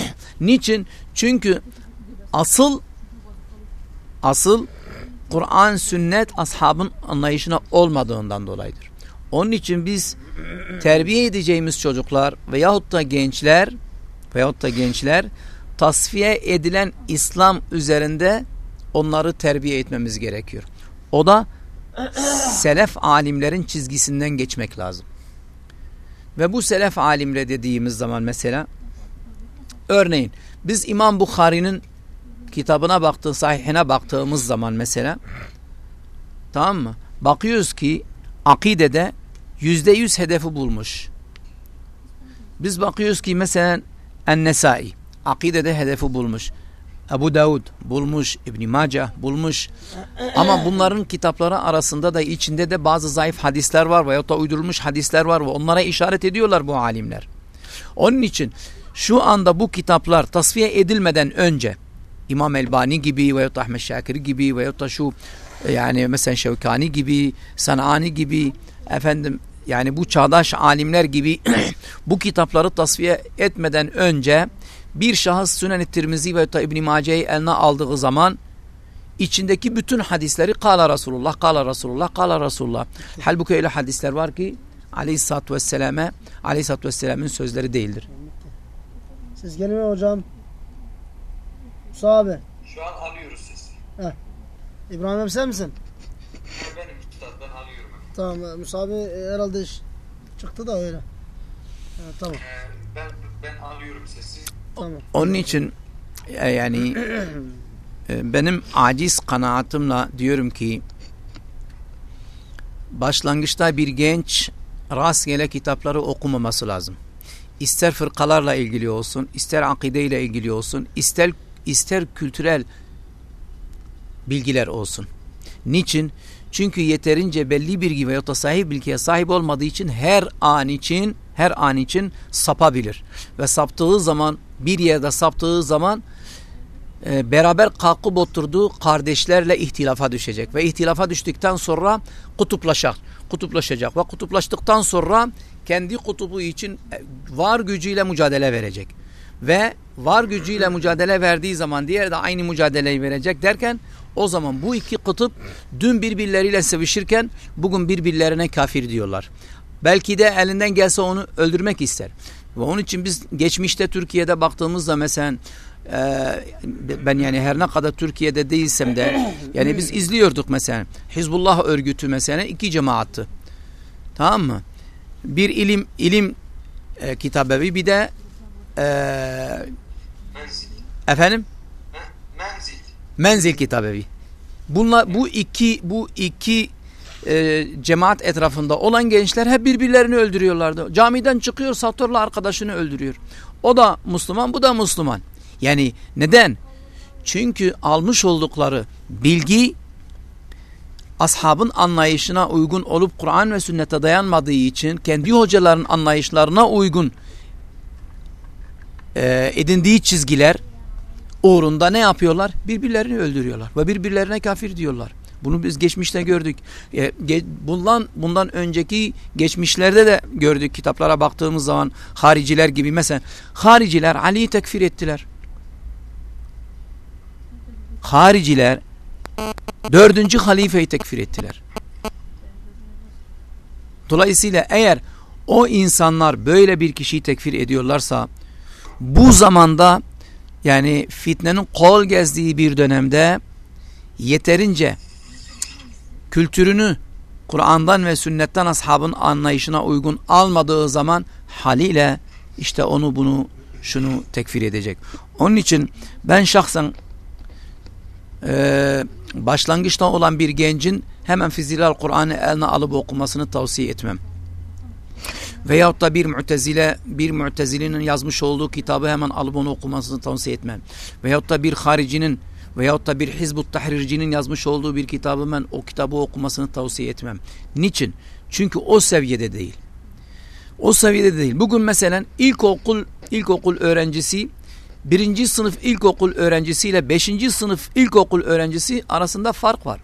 Speaker 4: Niçin? Çünkü asıl asıl Kur'an, sünnet ashabın anlayışına olmadığından dolayıdır. Onun için biz terbiye edeceğimiz çocuklar veyahut da gençler veyahut da gençler tasfiye edilen İslam üzerinde onları terbiye etmemiz gerekiyor. O da selef alimlerin çizgisinden geçmek lazım. Ve bu selef alimle dediğimiz zaman mesela Örneğin biz İmam Bukhari'nin kitabına baktığın sahihine baktığımız zaman mesela tamam mı? Bakıyoruz ki akidede yüzde yüz hedefi bulmuş. Biz bakıyoruz ki mesela En-Nesai akidede hedefi bulmuş. Ebu Davud bulmuş, İbn Macah bulmuş. Ama bunların kitapları arasında da içinde de bazı zayıf hadisler var veyahut da uydurulmuş hadisler var ve onlara işaret ediyorlar bu alimler. Onun için şu anda bu kitaplar tasfiye edilmeden önce İmam Elbani gibi veyahut da Ahmet Şakir gibi veyahut da şu yani mesela Şevkani gibi, Sanani gibi efendim yani bu çağdaş alimler gibi bu kitapları tasfiye etmeden önce bir şahıs Sünen-i Tirmizi ve İbn-i Mace'yi eline aldığı zaman içindeki bütün hadisleri kala Resulullah, kala Resulullah, kala Resulullah. Halbuki öyle hadisler var ki aleyhissalatü vesselam'e aleyhissalatü vesselam'ın sözleri değildir.
Speaker 6: Siz gelin hocam. Musa abi.
Speaker 5: Şu an alıyoruz sesi.
Speaker 6: İbrahim abi sen misin?
Speaker 5: Benim üstad ben alıyorum.
Speaker 6: Tamam e, Musa abi e, herhalde iş çıktı da öyle. Ha, tamam
Speaker 5: Ben ben alıyorum sesi.
Speaker 6: tamam.
Speaker 4: Onun için e, yani benim aciz kanaatimle diyorum ki başlangıçta bir genç rastgele kitapları okumaması lazım. İster fırkalarla ilgili olsun, ister akideyle ilgili olsun, ister ister kültürel bilgiler olsun. Niçin? Çünkü yeterince belli bilgi veyahut da sahip bilgiye sahip olmadığı için her an için her an için sapabilir. Ve saptığı zaman bir yerde saptığı zaman e, beraber kalkıp oturduğu kardeşlerle ihtilafa düşecek. Ve ihtilafa düştükten sonra kutuplaşacak. Kutuplaşacak ve kutuplaştıktan sonra kendi kutubu için e, var gücüyle mücadele verecek. Ve var gücüyle mücadele verdiği zaman diğer de aynı mücadeleyi verecek derken o zaman bu iki kutup dün birbirleriyle sevişirken bugün birbirlerine kafir diyorlar. Belki de elinden gelse onu öldürmek ister. Ve onun için biz geçmişte Türkiye'de baktığımızda mesela e, ben yani her ne kadar Türkiye'de değilsem de yani biz izliyorduk mesela Hizbullah örgütü mesela iki cemaattı. Tamam mı? Bir ilim ilim e, kitabevi bir de e,
Speaker 5: Menzil.
Speaker 4: efendim
Speaker 5: Menzil.
Speaker 4: Menzil kitabevi. Bunlar bu iki bu iki e, cemaat etrafında olan gençler hep birbirlerini öldürüyorlardı. Camiden çıkıyor satörle arkadaşını öldürüyor. O da Müslüman bu da Müslüman. Yani neden? Çünkü almış oldukları bilgi ashabın anlayışına uygun olup Kur'an ve sünnete dayanmadığı için kendi hocaların anlayışlarına uygun e, edindiği çizgiler uğrunda ne yapıyorlar? Birbirlerini öldürüyorlar ve birbirlerine kafir diyorlar. Bunu biz geçmişte gördük. E, ge, bundan bundan önceki geçmişlerde de gördük kitaplara baktığımız zaman hariciler gibi mesela hariciler Ali'yi tekfir ettiler. Hariciler dördüncü halifeyi tekfir ettiler. Dolayısıyla eğer o insanlar böyle bir kişiyi tekfir ediyorlarsa bu zamanda yani fitnenin kol gezdiği bir dönemde yeterince kültürünü Kur'an'dan ve sünnetten ashabın anlayışına uygun almadığı zaman haliyle işte onu bunu şunu tekfir edecek. Onun için ben şahsen e, başlangıçta olan bir gencin hemen Fizilal Kur'an'ı eline alıp okumasını tavsiye etmem. Veyahut da bir mütezile, bir mütezilinin yazmış olduğu kitabı hemen alıp onu okumasını tavsiye etmem. Veyahut da bir haricinin veyahut da bir Hizbut Tahrircinin yazmış olduğu bir kitabı ben o kitabı okumasını tavsiye etmem. Niçin? Çünkü o seviyede değil. O seviyede değil. Bugün mesela ilkokul ilkokul öğrencisi birinci sınıf ilkokul öğrencisiyle beşinci sınıf ilkokul öğrencisi arasında fark var.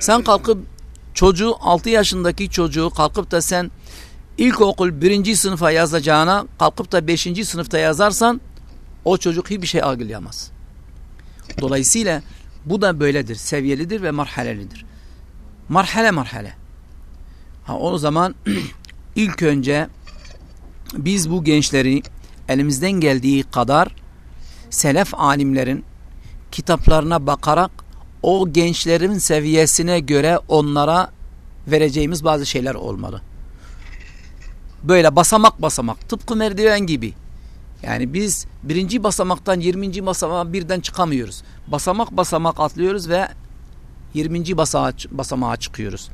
Speaker 4: Sen kalkıp çocuğu 6 yaşındaki çocuğu kalkıp da sen ilkokul birinci sınıfa yazacağına kalkıp da beşinci sınıfta yazarsan o çocuk hiçbir şey algılayamaz. Dolayısıyla bu da böyledir. Seviyelidir ve marhalelidir. Marhale marhale. Ha, o zaman ilk önce biz bu gençleri elimizden geldiği kadar selef alimlerin kitaplarına bakarak o gençlerin seviyesine göre onlara vereceğimiz bazı şeyler olmalı. Böyle basamak basamak tıpkı merdiven gibi. Yani biz birinci basamaktan yirminci basamağa birden çıkamıyoruz. Basamak basamak atlıyoruz ve yirminci basamağa, basamağa çıkıyoruz.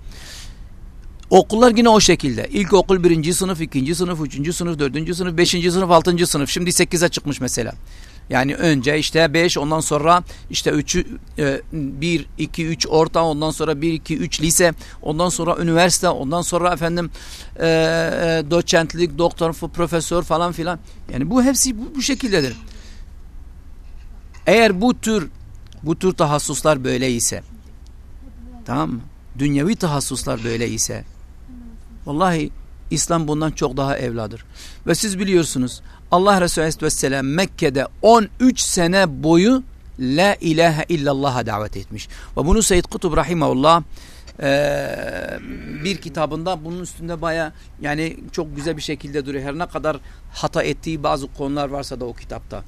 Speaker 4: Okullar yine o şekilde. İlkokul birinci sınıf, ikinci sınıf, üçüncü sınıf, dördüncü sınıf, beşinci sınıf, altıncı sınıf. Şimdi sekize çıkmış mesela. Yani önce işte 5 ondan sonra işte 3 1 2 3 orta ondan sonra 1 2 3 lise ondan sonra üniversite ondan sonra efendim e, e, doçentlik doktor profesör falan filan. Yani bu hepsi bu, bu şekildedir. Eğer bu tür bu tür tahassuslar böyle ise tamam mı? Dünyevi tahassuslar böyle ise vallahi İslam bundan çok daha evladır. Ve siz biliyorsunuz Allah Resulü Aleyhisselam Mekke'de 13 sene boyu La ilahe illallah'a davet etmiş. Ve bunu Seyyid Kutub Rahimahullah e, bir kitabında bunun üstünde baya yani çok güzel bir şekilde duruyor. Her ne kadar hata ettiği bazı konular varsa da o kitapta.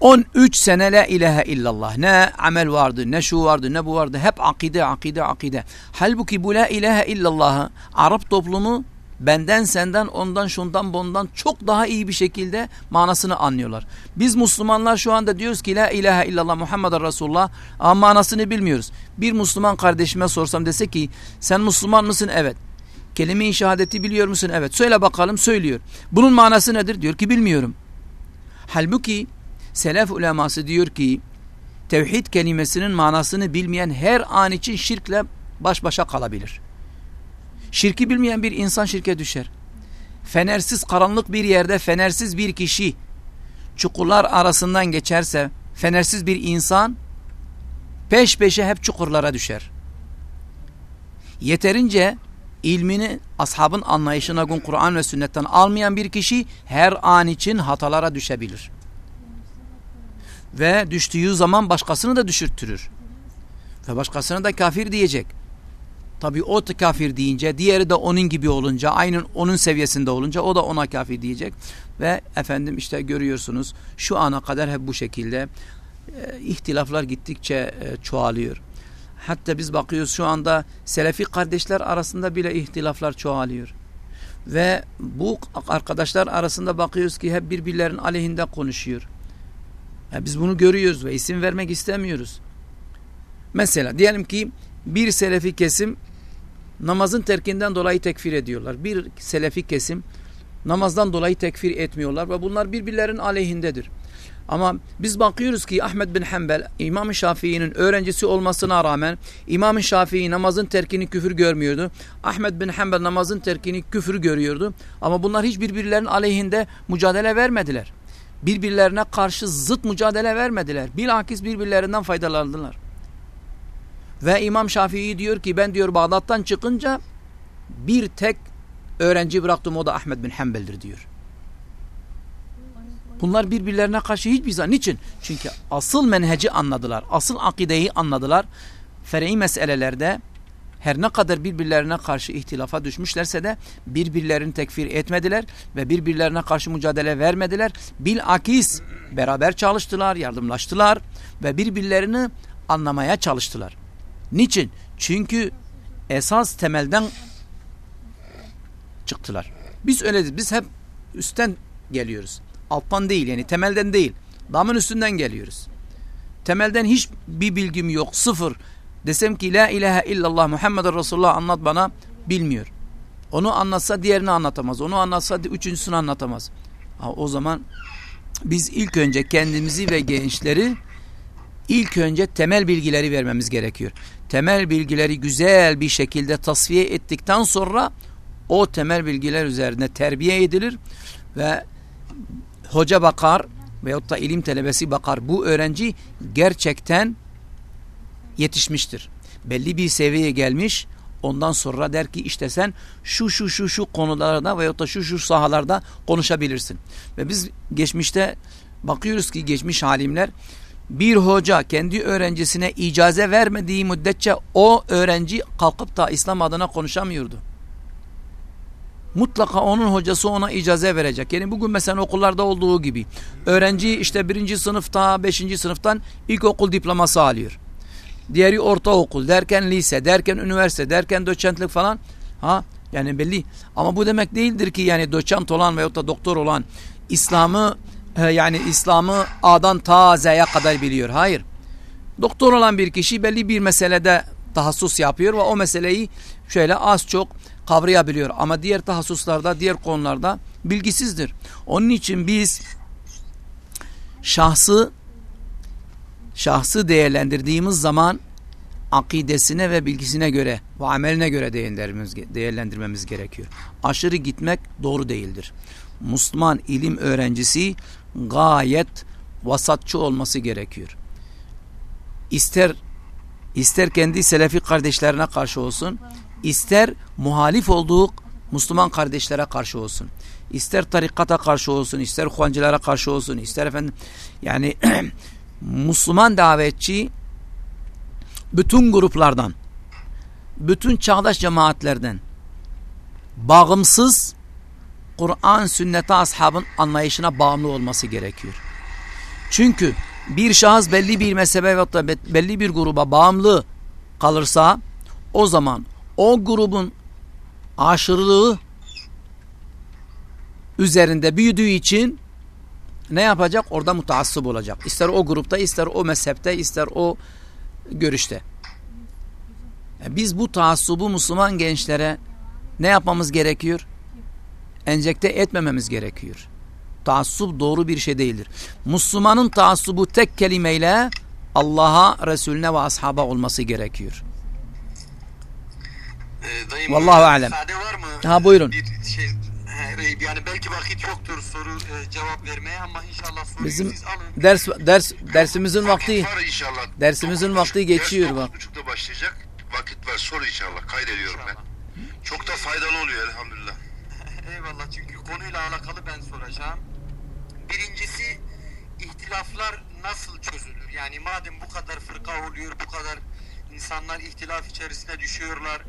Speaker 4: 13 sene la ilahe illallah. Ne amel vardı, ne şu vardı, ne bu vardı. Hep akide, akide, akide. Halbuki bu la ilahe illallahı Arap toplumu benden senden ondan şundan bundan çok daha iyi bir şekilde manasını anlıyorlar. Biz Müslümanlar şu anda diyoruz ki la ilahe illallah Muhammed Resulullah ama manasını bilmiyoruz. Bir Müslüman kardeşime sorsam dese ki sen Müslüman mısın? Evet. Kelime-i şehadeti biliyor musun? Evet. Söyle bakalım söylüyor. Bunun manası nedir? Diyor ki bilmiyorum. Halbuki selef uleması diyor ki tevhid kelimesinin manasını bilmeyen her an için şirkle baş başa kalabilir. Şirki bilmeyen bir insan şirke düşer. Fenersiz karanlık bir yerde fenersiz bir kişi çukurlar arasından geçerse fenersiz bir insan peş peşe hep çukurlara düşer. Yeterince ilmini ashabın anlayışına gün Kur'an ve sünnetten almayan bir kişi her an için hatalara düşebilir. Ve düştüğü zaman başkasını da düşürttürür. Ve başkasına da kafir diyecek. Tabi o kafir deyince diğeri de onun gibi olunca aynı onun seviyesinde olunca o da ona kafir diyecek. Ve efendim işte görüyorsunuz şu ana kadar hep bu şekilde e, ihtilaflar gittikçe e, çoğalıyor. Hatta biz bakıyoruz şu anda Selefi kardeşler arasında bile ihtilaflar çoğalıyor. Ve bu arkadaşlar arasında bakıyoruz ki hep birbirlerinin aleyhinde konuşuyor. Yani biz bunu görüyoruz ve isim vermek istemiyoruz. Mesela diyelim ki bir selefi kesim namazın terkinden dolayı tekfir ediyorlar. Bir selefi kesim namazdan dolayı tekfir etmiyorlar ve bunlar birbirlerinin aleyhindedir. Ama biz bakıyoruz ki Ahmet bin Hanbel İmam-ı Şafii'nin öğrencisi olmasına rağmen İmam-ı Şafii namazın terkini küfür görmüyordu. Ahmet bin Hanbel namazın terkini küfür görüyordu. Ama bunlar hiç birbirlerinin aleyhinde mücadele vermediler. Birbirlerine karşı zıt mücadele vermediler. Bilakis birbirlerinden faydalandılar. Ve İmam Şafii diyor ki ben diyor Bağdat'tan çıkınca bir tek öğrenci bıraktım o da Ahmet bin Hanbel'dir diyor. Bunlar birbirlerine karşı hiçbir zaman. Niçin? Çünkü asıl menheci anladılar. Asıl akideyi anladılar. Fer'i meselelerde her ne kadar birbirlerine karşı ihtilafa düşmüşlerse de birbirlerini tekfir etmediler ve birbirlerine karşı mücadele vermediler. Bilakis beraber çalıştılar, yardımlaştılar ve birbirlerini anlamaya çalıştılar. Niçin? Çünkü esas temelden çıktılar. Biz öyleyiz. Biz hep üstten geliyoruz. Alttan değil yani temelden değil. Damın üstünden geliyoruz. Temelden hiç bir bilgim yok. Sıfır. Desem ki la ilahe illallah Muhammed Resulullah anlat bana bilmiyor. Onu anlatsa diğerini anlatamaz. Onu anlatsa üçüncüsünü anlatamaz. Ha, o zaman biz ilk önce kendimizi ve gençleri ilk önce temel bilgileri vermemiz gerekiyor. Temel bilgileri güzel bir şekilde tasfiye ettikten sonra o temel bilgiler üzerine terbiye edilir ve hoca bakar veyahut da ilim talebesi bakar. Bu öğrenci gerçekten yetişmiştir. Belli bir seviyeye gelmiş. Ondan sonra der ki işte sen şu şu şu şu konularda veyahut da şu şu sahalarda konuşabilirsin. Ve biz geçmişte bakıyoruz ki geçmiş halimler bir hoca kendi öğrencisine icaze vermediği müddetçe o öğrenci kalkıp da İslam adına konuşamıyordu. Mutlaka onun hocası ona icaze verecek. Yani bugün mesela okullarda olduğu gibi öğrenci işte birinci sınıfta, beşinci sınıftan ilkokul diploması alıyor. Diğeri ortaokul derken lise derken üniversite derken doçentlik falan. Ha yani belli. Ama bu demek değildir ki yani doçent olan veyahut da doktor olan İslam'ı yani İslam'ı A'dan ta Z'ye kadar biliyor. Hayır. Doktor olan bir kişi belli bir meselede tahassus yapıyor ve o meseleyi şöyle az çok kavrayabiliyor. Ama diğer tahassuslarda, diğer konularda bilgisizdir. Onun için biz şahsı şahsı değerlendirdiğimiz zaman akidesine ve bilgisine göre ve ameline göre değerlendirmemiz, gerekiyor. Aşırı gitmek doğru değildir. Müslüman ilim öğrencisi gayet vasatçı olması gerekiyor. İster ister kendi selefi kardeşlerine karşı olsun, ister muhalif olduğu Müslüman kardeşlere karşı olsun. İster tarikata karşı olsun, ister huancılara karşı olsun, ister efendim yani Müslüman davetçi bütün gruplardan, bütün çağdaş cemaatlerden bağımsız Kur'an, sünnete, ashabın anlayışına bağımlı olması gerekiyor. Çünkü bir şahıs belli bir mezhebe ve belli bir gruba bağımlı kalırsa o zaman o grubun aşırılığı üzerinde büyüdüğü için ne yapacak? Orada mutaassıp olacak. İster o grupta, ister o mezhepte, ister o görüşte. E, biz bu taassubu Müslüman gençlere ne yapmamız gerekiyor? Enjekte etmememiz gerekiyor. Taassup doğru bir şey değildir. Müslümanın taassubu tek kelimeyle Allah'a, Resulüne ve ashaba olması gerekiyor.
Speaker 7: Ee, dayım,
Speaker 4: Vallahu alem.
Speaker 7: Var mı?
Speaker 4: Ha, buyurun.
Speaker 7: Bir şey, he, yani belki vakit yoktur soru e, cevap vermeye ama inşallah soruyu
Speaker 4: Bizim
Speaker 7: siz alın.
Speaker 4: ders ders dersimizin vakti
Speaker 7: Vakit var inşallah.
Speaker 4: dersimizin
Speaker 7: Dokuz
Speaker 4: vakti geçiyor
Speaker 7: ders
Speaker 4: bak.
Speaker 7: dokuz buçukta başlayacak. Vakit var soru inşallah kaydediyorum ben. Çok da faydalı oluyor elhamdülillah.
Speaker 5: Eyvallah çünkü konuyla alakalı ben soracağım. Birincisi ihtilaflar nasıl çözülür? Yani madem bu kadar fırka oluyor, bu kadar insanlar ihtilaf içerisine düşüyorlar.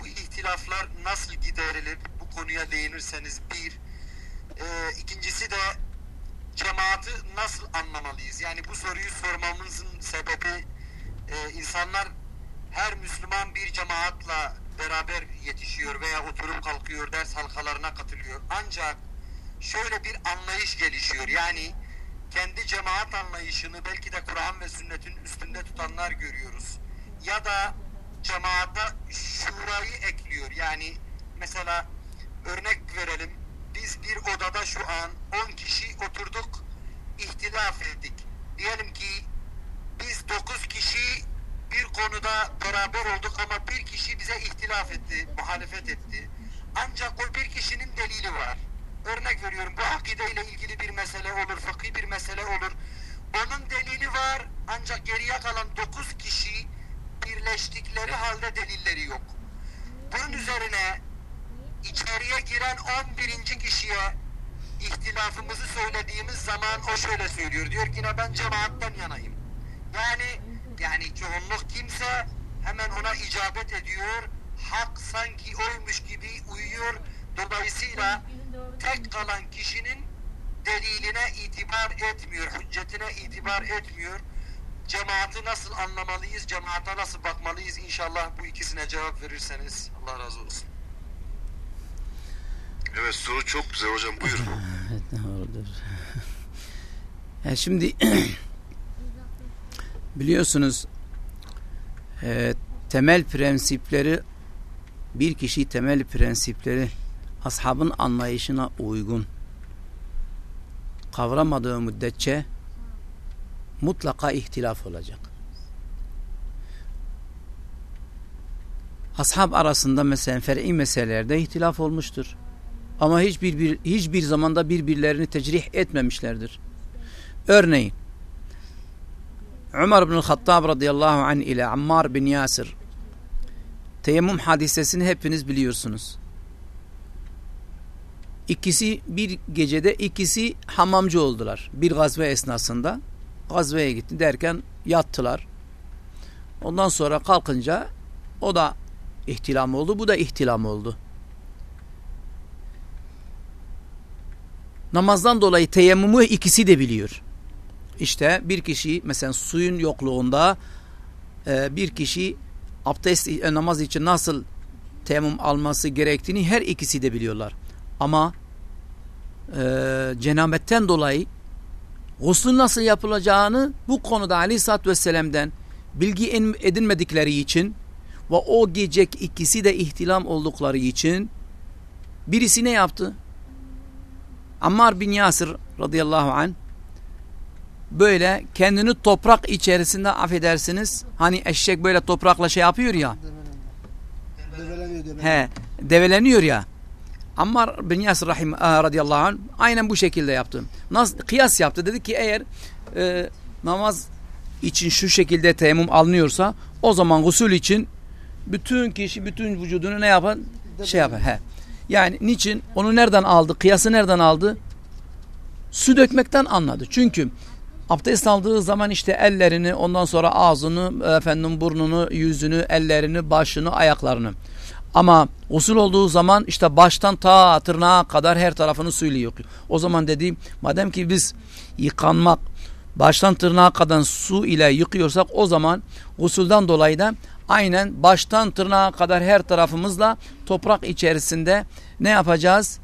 Speaker 5: Bu ihtilaflar nasıl giderilir? Bu konuya değinirseniz bir. Ee, ikincisi de cemaati nasıl anlamalıyız? Yani bu soruyu sormamızın sebebi e, insanlar her Müslüman bir cemaatla beraber yetişiyor veya oturup kalkıyor, ders halkalarına katılıyor. Ancak şöyle bir anlayış gelişiyor. Yani kendi cemaat anlayışını belki de Kur'an ve sünnetin üstünde tutanlar görüyoruz. Ya da cemaata şurayı ekliyor. Yani mesela örnek verelim. Biz bir odada şu an 10 kişi oturduk, ihtilaf ettik. Diyelim ki biz 9 kişi bir konuda beraber olduk ama bir kişi bize ihtilaf etti, muhalefet etti. Ancak o bir kişinin delili var. Örnek veriyorum bu akide ile ilgili bir mesele olur, fıkhi bir mesele olur. Onun delili var ancak geriye kalan 9 kişi birleştikleri halde delilleri yok. Bunun üzerine içeriye giren 11. kişiye ihtilafımızı söylediğimiz zaman o şöyle söylüyor. Diyor ki "Ne ben cemaatten yanayım. Yani yani çoğunluk kimse hemen ona icabet ediyor. Hak sanki oymuş gibi uyuyor. Dolayısıyla tek kalan kişinin deliline itibar etmiyor, hüccetine itibar etmiyor. Cemaati nasıl anlamalıyız, cemaate nasıl bakmalıyız inşallah bu ikisine cevap verirseniz Allah razı olsun.
Speaker 7: Evet soru çok güzel hocam buyur.
Speaker 4: Doğrudur. E şimdi biliyorsunuz e, temel prensipleri bir kişi temel prensipleri ashabın anlayışına uygun kavramadığı müddetçe mutlaka ihtilaf olacak. Ashab arasında mesela fer'i meselelerde ihtilaf olmuştur. Ama hiçbir bir, hiçbir zamanda birbirlerini tecrih etmemişlerdir. Örneğin Ömer bin Hattab radıyallahu anh ile Ammar bin Yasir teyemmüm hadisesini hepiniz biliyorsunuz. İkisi bir gecede ikisi hamamcı oldular. Bir gazve esnasında gazveye gitti derken yattılar. Ondan sonra kalkınca o da ihtilam oldu, bu da ihtilam oldu. Namazdan dolayı teyemmümü ikisi de biliyor. İşte bir kişi mesela suyun yokluğunda e, bir kişi abdest e, namaz için nasıl teyemmüm alması gerektiğini her ikisi de biliyorlar. Ama e, cenabetten dolayı guslün nasıl yapılacağını bu konuda Aleyhisselatü Vesselam'dan bilgi edinmedikleri için ve o gece ikisi de ihtilam oldukları için birisi ne yaptı? Ammar bin Yasir radıyallahu an böyle kendini toprak içerisinde affedersiniz. Hani eşek böyle toprakla şey yapıyor ya.
Speaker 6: Develeniyor develeniyor.
Speaker 4: He, develeniyor ya. Ammar bin Yasir rahim, e, radıyallahu anh aynen bu şekilde yaptı. Nasıl kıyas yaptı. Dedi ki eğer e, namaz için şu şekilde teyemmüm alınıyorsa o zaman gusül için bütün kişi bütün vücudunu ne yapar? Şey yapar. He. Yani niçin? Onu nereden aldı? Kıyası nereden aldı? Su dökmekten anladı. Çünkü abdest aldığı zaman işte ellerini, ondan sonra ağzını, efendim burnunu, yüzünü, ellerini, başını, ayaklarını. Ama usul olduğu zaman işte baştan ta tırnağa kadar her tarafını suyla yıkıyor. O zaman dedi madem ki biz yıkanmak baştan tırnağa kadar su ile yıkıyorsak o zaman usuldan dolayı da aynen baştan tırnağa kadar her tarafımızla toprak içerisinde ne yapacağız?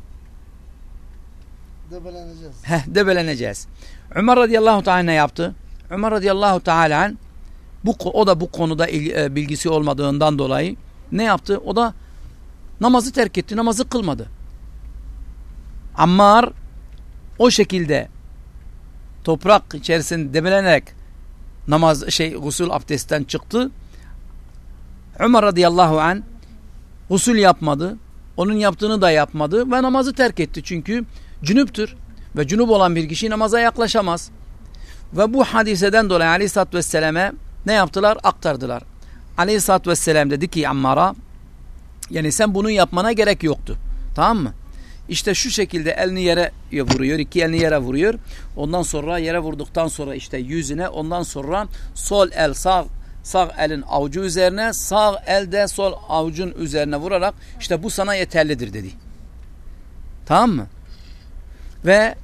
Speaker 6: Debeleneceğiz.
Speaker 4: Heh, debeleneceğiz. Ömer radıyallahu teala ne yaptı? Ömer radıyallahu teala bu o da bu konuda e, bilgisi olmadığından dolayı ne yaptı? O da namazı terk etti, namazı kılmadı. Ammar o şekilde toprak içerisinde debelenerek namaz şey gusül abdestten çıktı. Ömer radıyallahu an gusül yapmadı. Onun yaptığını da yapmadı ve namazı terk etti. Çünkü cünüptür ve cünüp olan bir kişi namaza yaklaşamaz. Ve bu hadiseden dolayı aleyhissalatü vesselam'e ne yaptılar? Aktardılar. Aleyhissalatü vesselam dedi ki Ammar'a yani sen bunu yapmana gerek yoktu. Tamam mı? İşte şu şekilde elini yere vuruyor. iki elini yere vuruyor. Ondan sonra yere vurduktan sonra işte yüzüne ondan sonra sol el sağ sağ elin avucu üzerine sağ elde sol avucun üzerine vurarak işte bu sana yeterlidir dedi. Tamam mı? Ve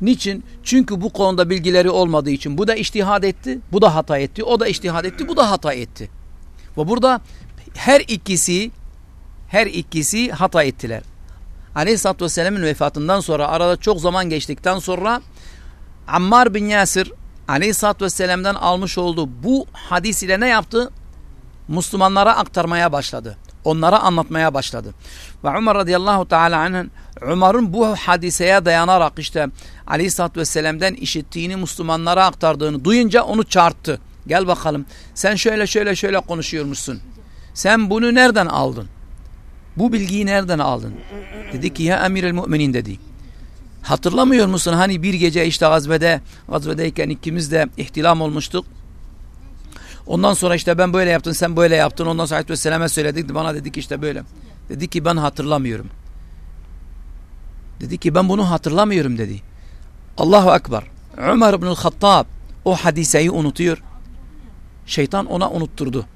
Speaker 4: niçin? Çünkü bu konuda bilgileri olmadığı için bu da iştihad etti, bu da hata etti, o da iştihad etti, bu da hata etti. Ve burada her ikisi her ikisi hata ettiler. Aleyhisselatü Vesselam'ın vefatından sonra arada çok zaman geçtikten sonra Ammar bin Yasir Aleyhisselatü Vesselam'dan almış olduğu bu hadis ile ne yaptı? Müslümanlara aktarmaya başladı. Onlara anlatmaya başladı. Ve Ömer radıyallahu teala anh'ın Ömer'in bu hadiseye dayanarak işte Aleyhisselatü Vesselam'dan işittiğini Müslümanlara aktardığını duyunca onu çarptı. Gel bakalım sen şöyle şöyle şöyle konuşuyormuşsun. Sen bunu nereden aldın? Bu bilgiyi nereden aldın? Dedi ki ya emir el müminin dedi. Hatırlamıyor musun hani bir gece işte gazvede gazvedeyken ikimiz de ihtilam olmuştuk. Ondan sonra işte ben böyle yaptım sen böyle yaptın. Ondan sonra Aleyhisselatü Vesselam'a söyledik. Bana dedi ki işte böyle. Dedi ki ben hatırlamıyorum. Dedi ki ben bunu hatırlamıyorum dedi. Allahu Ekber. Ömer ibn Hattab o hadiseyi unutuyor. Şeytan ona unutturdu.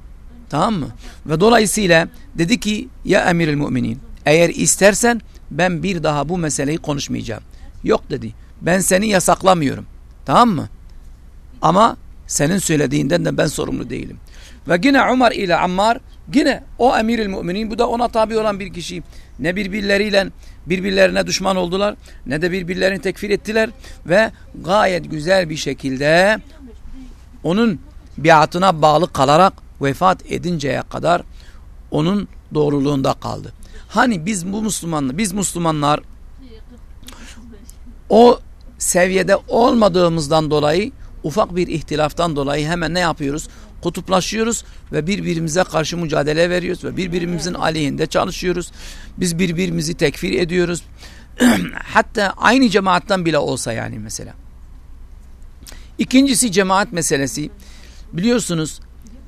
Speaker 4: Tamam mı? Ve dolayısıyla dedi ki ya emiril müminin eğer istersen ben bir daha bu meseleyi konuşmayacağım. Yok dedi. Ben seni yasaklamıyorum. Tamam mı? Ama senin söylediğinden de ben sorumlu değilim. Ve yine Umar ile Ammar yine o emiril müminin bu da ona tabi olan bir kişi. Ne birbirleriyle birbirlerine düşman oldular ne de birbirlerini tekfir ettiler ve gayet güzel bir şekilde onun biatına bağlı kalarak vefat edinceye kadar onun doğruluğunda kaldı. Hani biz bu Müslümanlar, biz Müslümanlar o seviyede olmadığımızdan dolayı ufak bir ihtilaftan dolayı hemen ne yapıyoruz? Kutuplaşıyoruz ve birbirimize karşı mücadele veriyoruz ve birbirimizin aleyhinde çalışıyoruz. Biz birbirimizi tekfir ediyoruz. Hatta aynı cemaatten bile olsa yani mesela. İkincisi cemaat meselesi. Biliyorsunuz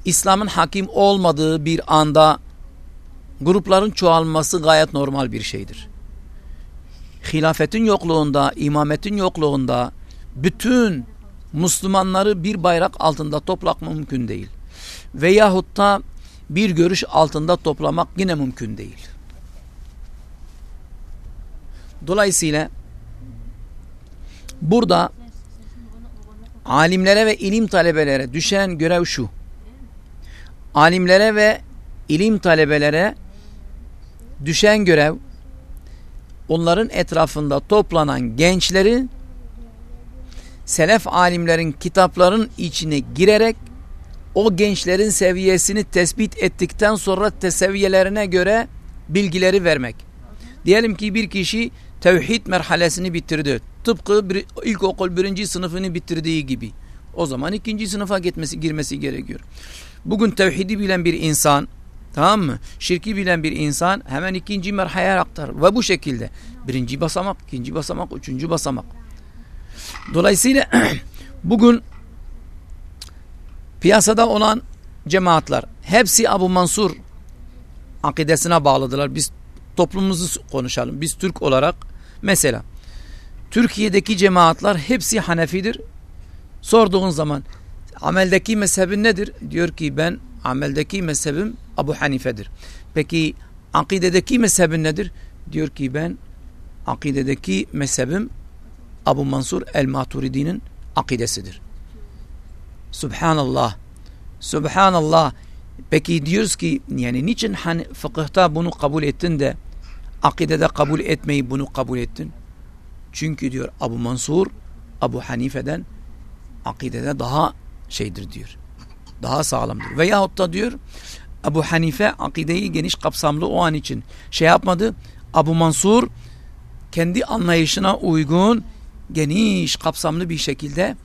Speaker 4: İslam'ın hakim olmadığı bir anda grupların çoğalması gayet normal bir şeydir. Hilafetin yokluğunda, imametin yokluğunda bütün Müslümanları bir bayrak altında toplamak mümkün değil. Veyahut da bir görüş altında toplamak yine mümkün değil. Dolayısıyla burada alimlere ve ilim talebelere düşen görev şu. Alimlere ve ilim talebelere düşen görev onların etrafında toplanan gençleri selef alimlerin kitapların içine girerek o gençlerin seviyesini tespit ettikten sonra teseviyelerine göre bilgileri vermek. Diyelim ki bir kişi tevhid merhalesini bitirdi. tıpkı bir, ilkokul birinci sınıfını bitirdiği gibi. O zaman ikinci sınıfa gitmesi, girmesi gerekiyor. Bugün tevhidi bilen bir insan tamam mı? Şirki bilen bir insan hemen ikinci merhaleye aktar. Ve bu şekilde birinci basamak, ikinci basamak, üçüncü basamak. Dolayısıyla bugün piyasada olan cemaatler hepsi Abu Mansur akidesine bağlıdılar. Biz toplumumuzu konuşalım. Biz Türk olarak mesela Türkiye'deki cemaatler hepsi Hanefidir. Sorduğun zaman ameldeki mezhebin nedir? Diyor ki ben ameldeki mezhebim Abu Hanife'dir. Peki akidedeki mezhebin nedir? Diyor ki ben akidedeki mezhebim Abu Mansur el-Maturidi'nin akidesidir. Subhanallah. Subhanallah. Peki diyoruz ki yani niçin hani fıkıhta bunu kabul ettin de akidede kabul etmeyi bunu kabul ettin? Çünkü diyor Abu Mansur Abu Hanife'den akidede daha şeydir diyor. Daha sağlamdır. Veyahut da diyor Abu Hanife akideyi geniş kapsamlı o an için şey yapmadı. Abu Mansur kendi anlayışına uygun geniş kapsamlı bir şekilde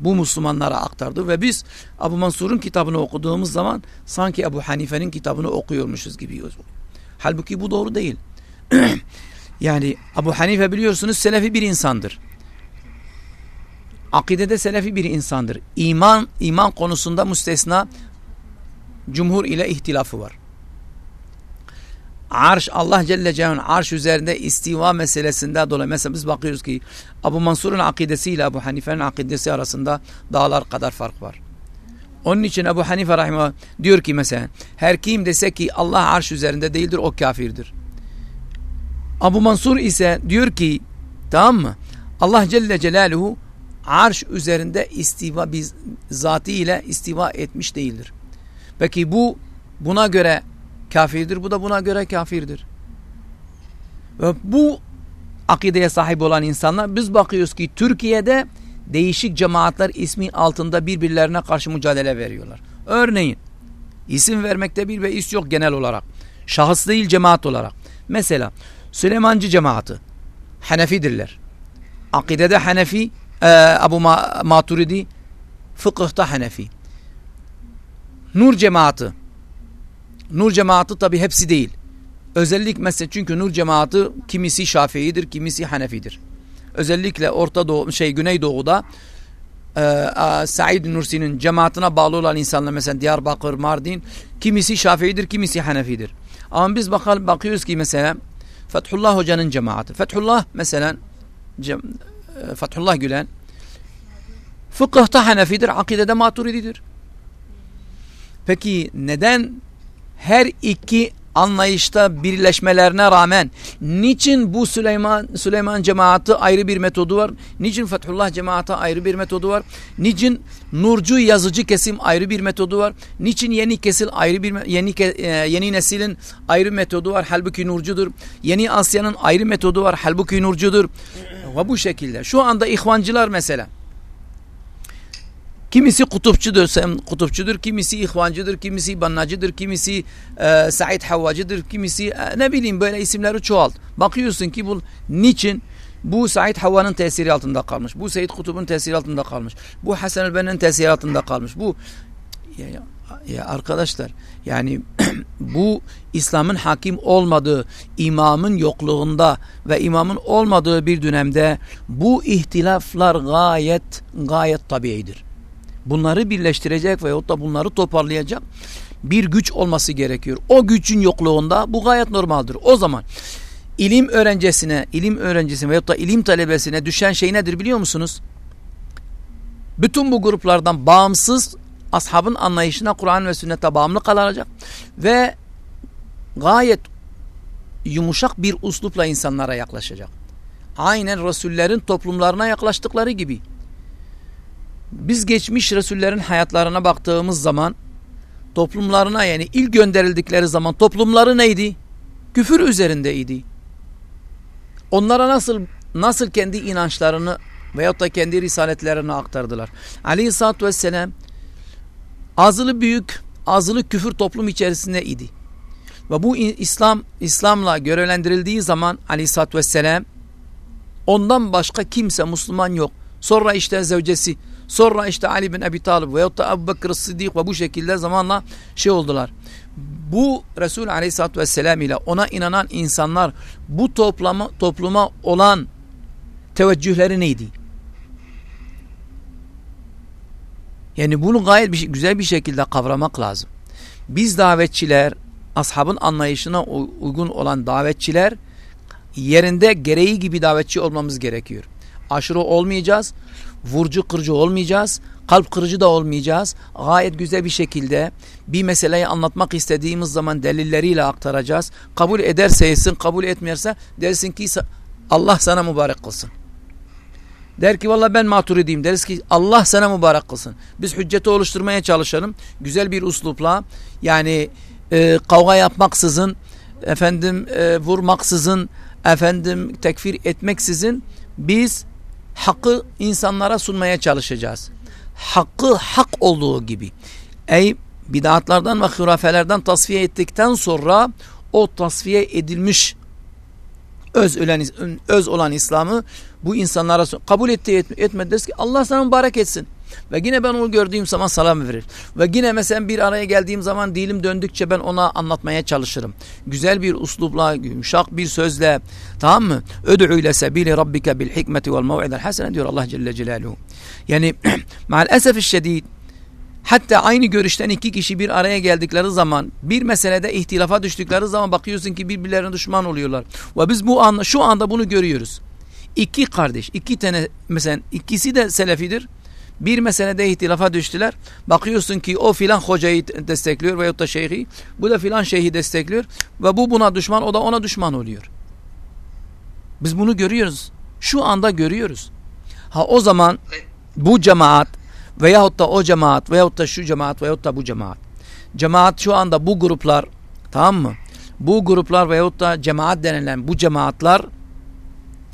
Speaker 4: bu Müslümanlara aktardı ve biz Abu Mansur'un kitabını okuduğumuz zaman sanki Abu Hanife'nin kitabını okuyormuşuz gibi. Halbuki bu doğru değil. yani Abu Hanife biliyorsunuz selefi bir insandır. Akidede selefi bir insandır. İman iman konusunda müstesna cumhur ile ihtilafı var. Arş Allah Celle Celaluhu'nun arş üzerinde istiva meselesinde dolayı mesela biz bakıyoruz ki Abu Mansur'un akidesiyle Abu Hanife'nin akidesi arasında dağlar kadar fark var. Onun için Ebu Hanife rahimahullah diyor ki mesela her kim dese ki Allah arş üzerinde değildir o kafirdir. Abu Mansur ise diyor ki tamam mı? Allah Celle Celaluhu arş üzerinde istiva biz zatı ile istiva etmiş değildir. Peki bu buna göre kafirdir. Bu da buna göre kafirdir. Ve bu akideye sahip olan insanlar biz bakıyoruz ki Türkiye'de değişik cemaatler ismi altında birbirlerine karşı mücadele veriyorlar. Örneğin isim vermekte bir ve is yok genel olarak. Şahıs değil cemaat olarak. Mesela Süleymancı cemaati Hanefidirler. Akidede Hanefi e, Abu Ma Maturidi fıkıhta Hanefi. Nur cemaati Nur cemaati tabi hepsi değil. Özellik mesela çünkü Nur cemaati kimisi Şafii'dir, kimisi Hanefi'dir. Özellikle Orta Doğu, şey Güneydoğu'da e, Said Nursi'nin cemaatine bağlı olan insanlar mesela Diyarbakır, Mardin kimisi Şafii'dir, kimisi Hanefi'dir. Ama biz bakalım bakıyoruz ki mesela Fethullah Hoca'nın cemaati. Fethullah mesela cem, e, Fethullah Gülen fıkıhta Hanefi'dir, akidede Maturididir. Peki neden her iki anlayışta birleşmelerine rağmen niçin bu Süleyman Süleyman cemaati ayrı bir metodu var? Niçin Fethullah cemaati ayrı bir metodu var? Niçin Nurcu yazıcı kesim ayrı bir metodu var? Niçin yeni kesil ayrı bir yeni e, yeni neslin ayrı metodu var? Halbuki Nurcudur. Yeni Asya'nın ayrı metodu var. Halbuki Nurcudur. Ve bu şekilde. Şu anda ihvancılar mesela Kimisi kutupçudur, kutupçudur, kimisi ihvancıdır, kimisi bannacıdır, kimisi e, Said Havvacıdır, kimisi e, ne bileyim böyle isimleri çoğalt. Bakıyorsun ki bu niçin? Bu Said Havva'nın tesiri altında kalmış. Bu Seyyid Kutub'un tesiri altında kalmış. Bu Hasan el-Ben'in tesiri altında kalmış. Bu ya, ya, arkadaşlar yani bu İslam'ın hakim olmadığı, imamın yokluğunda ve imamın olmadığı bir dönemde bu ihtilaflar gayet gayet tabiidir bunları birleştirecek veyahut da bunları toparlayacak bir güç olması gerekiyor. O gücün yokluğunda bu gayet normaldir. O zaman ilim öğrencisine, ilim öğrencisine veyahut da ilim talebesine düşen şey nedir biliyor musunuz? Bütün bu gruplardan bağımsız ashabın anlayışına Kur'an ve sünnete bağımlı kalacak ve gayet yumuşak bir uslupla insanlara yaklaşacak. Aynen Resullerin toplumlarına yaklaştıkları gibi. Biz geçmiş Resullerin hayatlarına baktığımız zaman toplumlarına yani ilk gönderildikleri zaman toplumları neydi? Küfür üzerindeydi. Onlara nasıl nasıl kendi inançlarını veyahut da kendi risaletlerini aktardılar. Aleyhisselatü Vesselam azılı büyük, azılı küfür toplum içerisinde idi. Ve bu İslam İslam'la görevlendirildiği zaman Aleyhisselatü Vesselam Ondan başka kimse Müslüman yok. Sonra işte zevcesi, sonra işte Ali bin Ebi Talib veyahut da Ebu Bekir Sıddık ve bu şekilde zamanla şey oldular. Bu Resul Aleyhisselatü Vesselam ile ona inanan insanlar bu toplama, topluma olan teveccühleri neydi? Yani bunu gayet bir, şey- güzel bir şekilde kavramak lazım. Biz davetçiler, ashabın anlayışına uygun olan davetçiler yerinde gereği gibi davetçi olmamız gerekiyor. Aşırı olmayacağız, vurcu kırıcı olmayacağız, kalp kırıcı da olmayacağız. Gayet güzel bir şekilde bir meseleyi anlatmak istediğimiz zaman delilleriyle aktaracağız. Kabul ederse etsin, kabul etmiyorsa dersin ki Allah sana mübarek kılsın. Der ki valla ben maturidiyim. Deriz ki Allah sana mübarek kılsın. Biz hücceti oluşturmaya çalışalım. Güzel bir uslupla yani e, kavga yapmaksızın efendim e, vurmaksızın efendim tekfir etmeksizin biz hakkı insanlara sunmaya çalışacağız. Hakkı hak olduğu gibi. Ey bidatlardan ve hurafelerden tasfiye ettikten sonra o tasfiye edilmiş öz olan, öz olan İslam'ı bu insanlara kabul etti etme, etmedi deriz ki Allah sana mübarek etsin. Ve yine ben onu gördüğüm zaman salam verir. Ve yine mesela bir araya geldiğim zaman dilim döndükçe ben ona anlatmaya çalışırım. Güzel bir uslupla, yumuşak bir sözle tamam mı? Öd'ü ile sebili rabbike bil hikmeti vel mev'idel hasene diyor Allah Celle Celaluhu. Yani maalesef şiddet Hatta aynı görüşten iki kişi bir araya geldikleri zaman bir meselede ihtilafa düştükleri zaman bakıyorsun ki birbirlerine düşman oluyorlar. Ve biz bu anda şu anda bunu görüyoruz. İki kardeş, iki tane mesela ikisi de selefidir. Bir meselede ihtilafa düştüler. Bakıyorsun ki o filan hocayı destekliyor veyahut da şeyhi. Bu da filan şeyhi destekliyor. Ve bu buna düşman, o da ona düşman oluyor. Biz bunu görüyoruz. Şu anda görüyoruz. Ha o zaman bu cemaat veyahut da o cemaat veyahut da şu cemaat veyahut da bu cemaat. Cemaat şu anda bu gruplar tamam mı? Bu gruplar veyahut da cemaat denilen bu cemaatler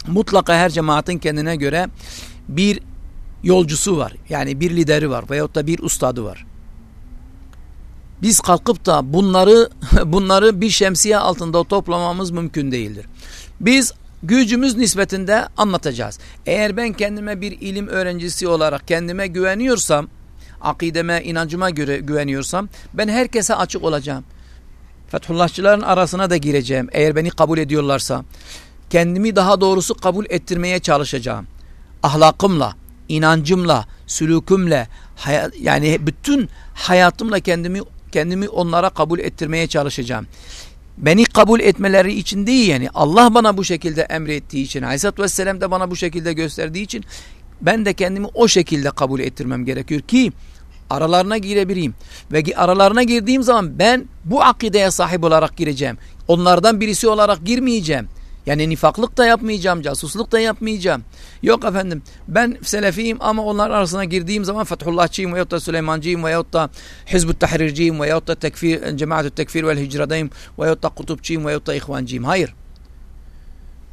Speaker 4: mutlaka her cemaatin kendine göre bir yolcusu var. Yani bir lideri var veyahut da bir ustadı var. Biz kalkıp da bunları bunları bir şemsiye altında toplamamız mümkün değildir. Biz gücümüz nispetinde anlatacağız. Eğer ben kendime bir ilim öğrencisi olarak kendime güveniyorsam, akideme, inancıma göre güveniyorsam ben herkese açık olacağım. Fethullahçıların arasına da gireceğim eğer beni kabul ediyorlarsa. Kendimi daha doğrusu kabul ettirmeye çalışacağım. Ahlakımla, inancımla, sülükümle, yani bütün hayatımla kendimi kendimi onlara kabul ettirmeye çalışacağım beni kabul etmeleri için değil yani Allah bana bu şekilde emrettiği için Aleyhisselatü Vesselam da bana bu şekilde gösterdiği için ben de kendimi o şekilde kabul ettirmem gerekiyor ki aralarına girebileyim. Ve aralarına girdiğim zaman ben bu akideye sahip olarak gireceğim. Onlardan birisi olarak girmeyeceğim. Yani nifaklık da yapmayacağım, casusluk da yapmayacağım. Yok efendim ben selefiyim ama onlar arasına girdiğim zaman Fethullahçıyım veyahut da Süleymancıyım veyahut da Hizb-ı Tahrirciyim veyahut da tekfir, Cemaat-ı Tekfir vel Hicradayım veyahut da Kutupçıyım veyahut da İhvancıyım. Hayır.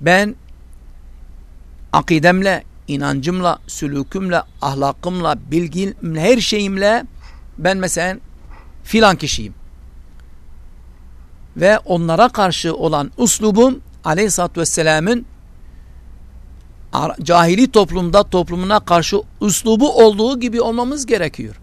Speaker 4: Ben akidemle, inancımla, sülükümle, ahlakımla, bilgimle, her şeyimle ben mesela filan kişiyim. Ve onlara karşı olan uslubum Aleyhisselatü Vesselam'ın cahili toplumda toplumuna karşı üslubu olduğu gibi olmamız gerekiyor.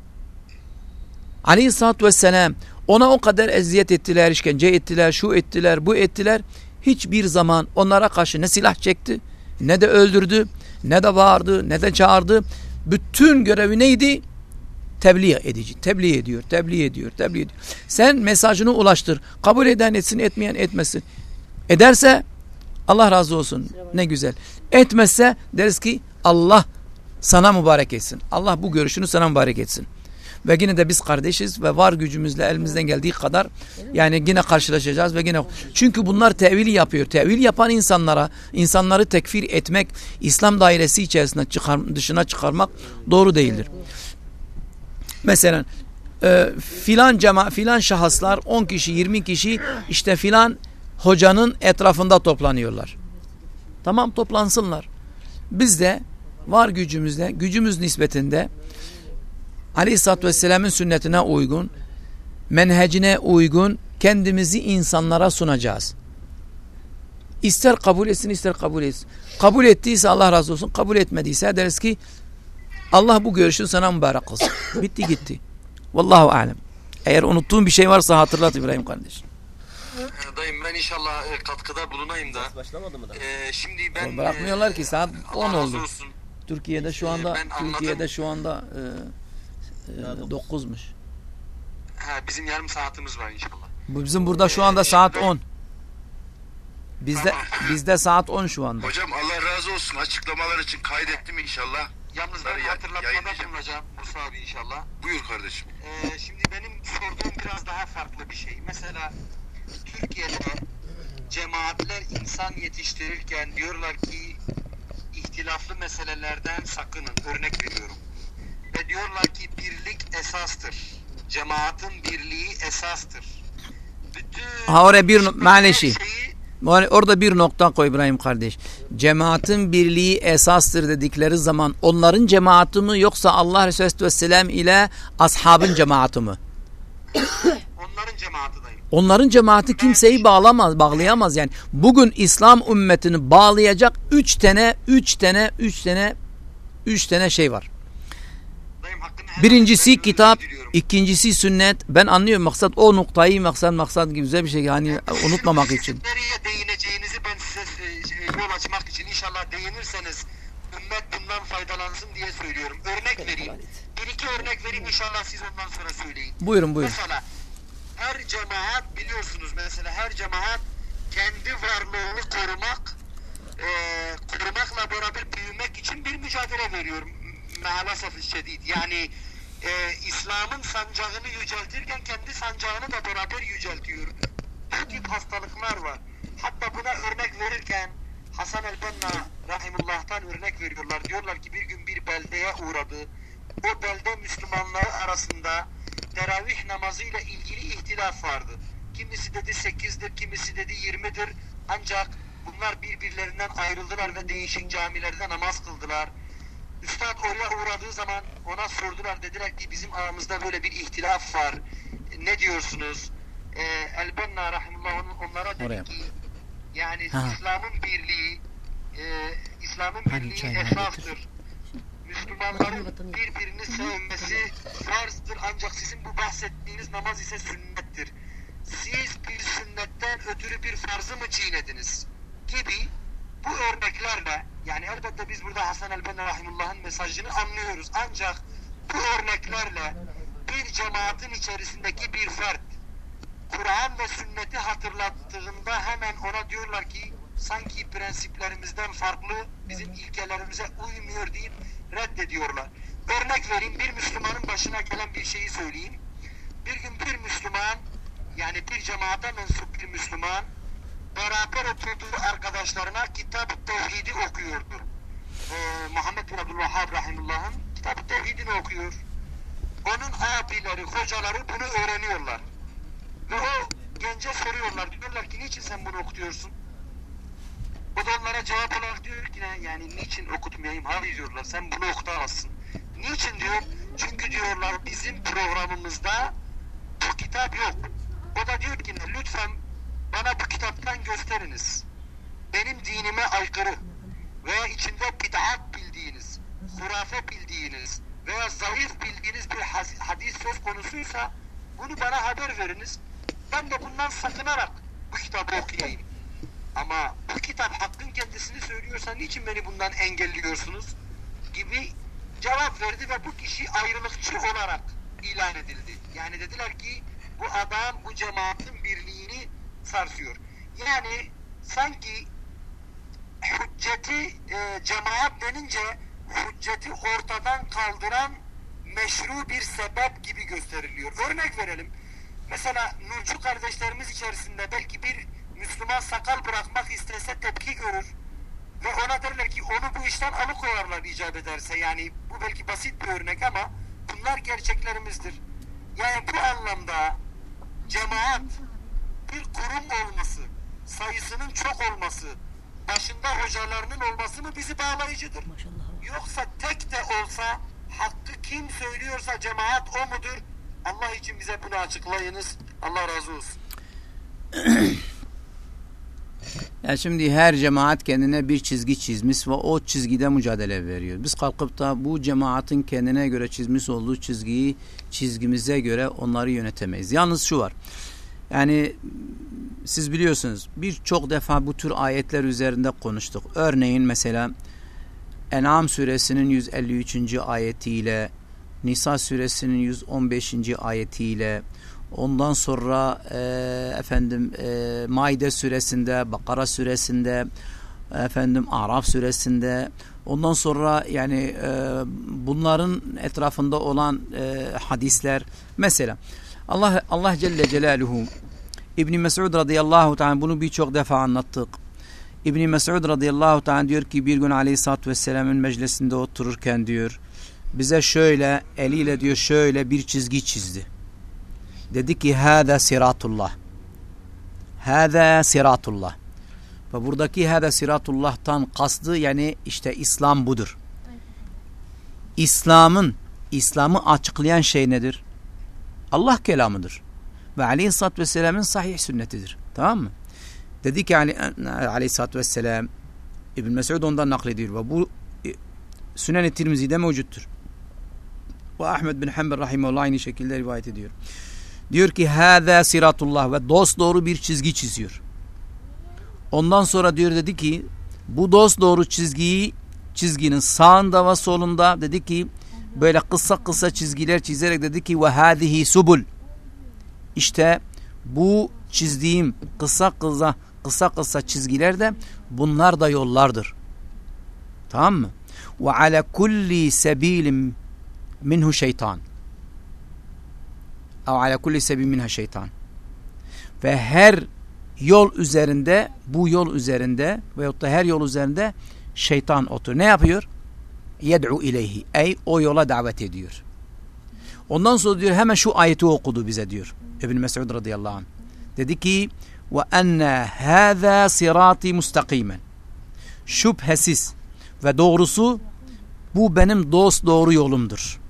Speaker 4: Aleyhisselatü Vesselam ona o kadar eziyet ettiler, işkence ettiler, şu ettiler, bu ettiler. Hiçbir zaman onlara karşı ne silah çekti, ne de öldürdü, ne de bağırdı, ne de çağırdı. Bütün görevi neydi? Tebliğ edici. Tebliğ ediyor, tebliğ ediyor, tebliğ ediyor. Sen mesajını ulaştır. Kabul eden etsin, etmeyen etmesin. Ederse Allah razı olsun. Ne güzel. Etmezse deriz ki Allah sana mübarek etsin. Allah bu görüşünü sana mübarek etsin. Ve yine de biz kardeşiz ve var gücümüzle elimizden geldiği kadar yani yine karşılaşacağız ve yine çünkü bunlar tevil yapıyor. Tevil yapan insanlara insanları tekfir etmek İslam dairesi içerisinde çıkar, dışına çıkarmak doğru değildir. Mesela e, filan cema filan şahıslar 10 kişi 20 kişi işte filan hocanın etrafında toplanıyorlar. Tamam toplansınlar. Biz de var gücümüzde, gücümüz nispetinde Aleyhisselatü Vesselam'ın sünnetine uygun, menhecine uygun kendimizi insanlara sunacağız. İster kabul etsin ister kabul etsin. Kabul ettiyse Allah razı olsun. Kabul etmediyse deriz ki Allah bu görüşün sana mübarek kılsın. Bitti gitti. Vallahu alem. Eğer unuttuğun bir şey varsa hatırlat İbrahim kardeş.
Speaker 5: Dayım ben inşallah e, katkıda bulunayım da.
Speaker 3: Başlamadı mı da?
Speaker 5: Ee, şimdi ben
Speaker 4: Bırakmıyorlar
Speaker 5: e,
Speaker 4: ki saat 10
Speaker 5: Allah razı
Speaker 4: oldu. Türkiye'de şu anda
Speaker 5: ben.
Speaker 4: Türkiye'de şu anda e, e, 9'muş.
Speaker 5: Ha, bizim yarım saatimiz var inşallah.
Speaker 4: Bu bizim burada şu anda saat 10. Bizde bizde saat 10 şu anda.
Speaker 7: Hocam Allah razı olsun açıklamalar için kaydettim inşallah.
Speaker 5: Yalnız ben hatırlatmada bulunacağım Musa abi inşallah.
Speaker 7: Buyur kardeşim.
Speaker 5: Ee, şimdi benim sorduğum biraz daha farklı bir şey. Mesela Türkiye'de cemaatler insan yetiştirirken diyorlar ki ihtilaflı meselelerden sakının. Örnek veriyorum. Ve diyorlar ki birlik esastır. Cemaatin birliği esastır. Bütün
Speaker 4: Ha, oraya bir maleşi. orada bir nokta koy İbrahim kardeş. Cemaatin birliği esastır dedikleri zaman onların cemaati mi yoksa Allah Resulü Vesselam ile ashabın cemaati mi?
Speaker 5: onların cemaatideyim.
Speaker 4: Onların cemaati kimseyi bağlamaz, bağlayamaz yani. Bugün İslam ümmetini bağlayacak üç tane, üç tane, üç tane, üç tane şey var. Birincisi kitap, ikincisi sünnet. Ben anlıyorum maksat o noktayı maksat maksat güzel bir şey hani unutmamak için.
Speaker 5: Nereye değineceğinizi ben size e, şey, yol açmak için inşallah değinirseniz ümmet bundan faydalansın diye söylüyorum. Örnek vereyim. Bir iki örnek vereyim inşallah siz ondan sonra söyleyin.
Speaker 4: Buyurun buyurun.
Speaker 5: Mesela her cemaat biliyorsunuz mesela her cemaat kendi varlığını korumak e, korumakla beraber büyümek için bir mücadele veriyor. Maalesef şiddet. Yani e, İslam'ın sancağını yüceltirken kendi sancağını da beraber yüceltiyor. Bu tip hastalıklar var. Hatta buna örnek verirken Hasan el-Benna Rahimullah'tan örnek veriyorlar. Diyorlar ki bir gün bir beldeye uğradı. O belde Müslümanlar arasında teravih namazıyla ilgili ihtilaf vardı. Kimisi dedi 8'dir, kimisi dedi 20'dir. Ancak bunlar birbirlerinden ayrıldılar ve değişik camilerde namaz kıldılar. Üstad oraya uğradığı zaman ona sordular. Dediler ki bizim aramızda böyle bir ihtilaf var. Ne diyorsunuz? Ee, El-Benna Rahimullah on- onlara dedi
Speaker 4: Oraya.
Speaker 5: ki yani. İslam'ın birliği e, İslam'ın
Speaker 4: Hani
Speaker 5: birliği esastır. Müslümanların birbirini sevmesi farzdır ancak sizin bu bahsettiğiniz namaz ise sünnettir. Siz bir sünnetten ötürü bir farzı mı çiğnediniz? Gibi bu örneklerle yani elbette biz burada Hasan el-Benna Rahimullah'ın mesajını anlıyoruz. Ancak bu örneklerle bir cemaatin içerisindeki bir fert Kur'an ve sünneti hatırlattığında hemen ona diyorlar ki sanki prensiplerimizden farklı bizim ilkelerimize uymuyor deyip reddediyorlar. Örnek vereyim bir Müslümanın başına gelen bir şeyi söyleyeyim. Bir gün bir Müslüman yani bir cemaate mensup bir Müslüman beraber oturduğu arkadaşlarına Kitab-ı Tevhid'i okuyordu. Ee, Muhammed bin Abdülvahhab Rahimullah'ın Kitab-ı Tevhid'ini okuyor. Onun abileri, hocaları bunu öğreniyorlar. Ve o gence soruyorlar. Diyorlar ki niçin sen bunu okutuyorsun? O da onlara cevap olarak diyor ki "Ne, yani niçin okutmayayım? Hayır diyorlar sen bunu okutamazsın. Niçin diyor? Çünkü diyorlar bizim programımızda bu kitap yok. O da diyor ki lütfen bana bu kitaptan gösteriniz. Benim dinime aykırı veya içinde bid'at bildiğiniz, hurafe bildiğiniz veya zayıf bildiğiniz bir hadis söz konusuysa bunu bana haber veriniz. Ben de bundan sakınarak bu kitabı okuyayım. Ama bu kitap hakkın kendisini söylüyorsa niçin beni bundan engelliyorsunuz? Gibi cevap verdi ve bu kişi ayrılıkçı olarak ilan edildi. Yani dediler ki bu adam bu cemaatin birliğini sarsıyor. Yani sanki hücceti e, cemaat denince hücceti ortadan kaldıran meşru bir sebep gibi gösteriliyor. Örnek verelim. Mesela Nurcu kardeşlerimiz içerisinde belki bir Müslüman sakal bırakmak istese tepki görür. Ve ona derler ki onu bu işten alıkoyarlar icap ederse. Yani bu belki basit bir örnek ama bunlar gerçeklerimizdir. Yani bu anlamda cemaat bir kurum olması, sayısının çok olması, başında hocalarının olması mı bizi bağlayıcıdır? Yoksa tek de olsa hakkı kim söylüyorsa cemaat o mudur? Allah için bize bunu açıklayınız. Allah razı olsun.
Speaker 4: E şimdi her cemaat kendine bir çizgi çizmiş ve o çizgide mücadele veriyor. Biz kalkıp da bu cemaatin kendine göre çizmiş olduğu çizgiyi çizgimize göre onları yönetemeyiz. Yalnız şu var. Yani siz biliyorsunuz birçok defa bu tür ayetler üzerinde konuştuk. Örneğin mesela En'am suresinin 153. ayetiyle Nisa suresinin 115. ayetiyle ondan sonra e, efendim e, Maide suresinde, Bakara suresinde, efendim Araf suresinde ondan sonra yani e, bunların etrafında olan e, hadisler mesela Allah Allah Celle Celaluhu İbn Mesud radıyallahu teala bunu birçok defa anlattık. İbn Mesud radıyallahu teala diyor ki bir gün Aleyhisselatü Vesselam'ın meclisinde otururken diyor bize şöyle eliyle diyor şöyle bir çizgi çizdi. Dedi ki hâzâ siratullah. Hâzâ siratullah. Ve buradaki hâzâ siratullah'tan kastı yani işte İslam budur. İslam'ın İslam'ı açıklayan şey nedir? Allah kelamıdır. Ve aleyhissalatü vesselamın sahih sünnetidir. Tamam mı? Dedi ki aleyhissalatü vesselam İbn Mesud ondan naklediyor ve bu e, Sünen-i Tirmizi'de mevcuttur. Ve Ahmed bin Hanbel rahimahullah aynı şekilde rivayet ediyor. Diyor ki hâzâ siratullah ve dost doğru bir çizgi çiziyor. Ondan sonra diyor dedi ki bu dost doğru çizgiyi çizginin sağında ve solunda dedi ki böyle kısa kısa çizgiler çizerek dedi ki ve hâzihi subul işte bu çizdiğim kısa kısa kısa kısa çizgiler de bunlar da yollardır. Tamam mı? Ve ala kulli sebilim minhu şeytan. Ev ala kulli sebil minha şeytan. Ve her yol üzerinde bu yol üzerinde veyahut da her yol üzerinde şeytan otur. Ne yapıyor? Yed'u ileyhi. Ey o yola davet ediyor. Ondan sonra diyor hemen şu ayeti okudu bize diyor. İbn Mesud radıyallahu anh. Dedi ki ve enne hâzâ sirâti mustakimen. Şüphesiz ve doğrusu bu benim dost doğru yolumdur.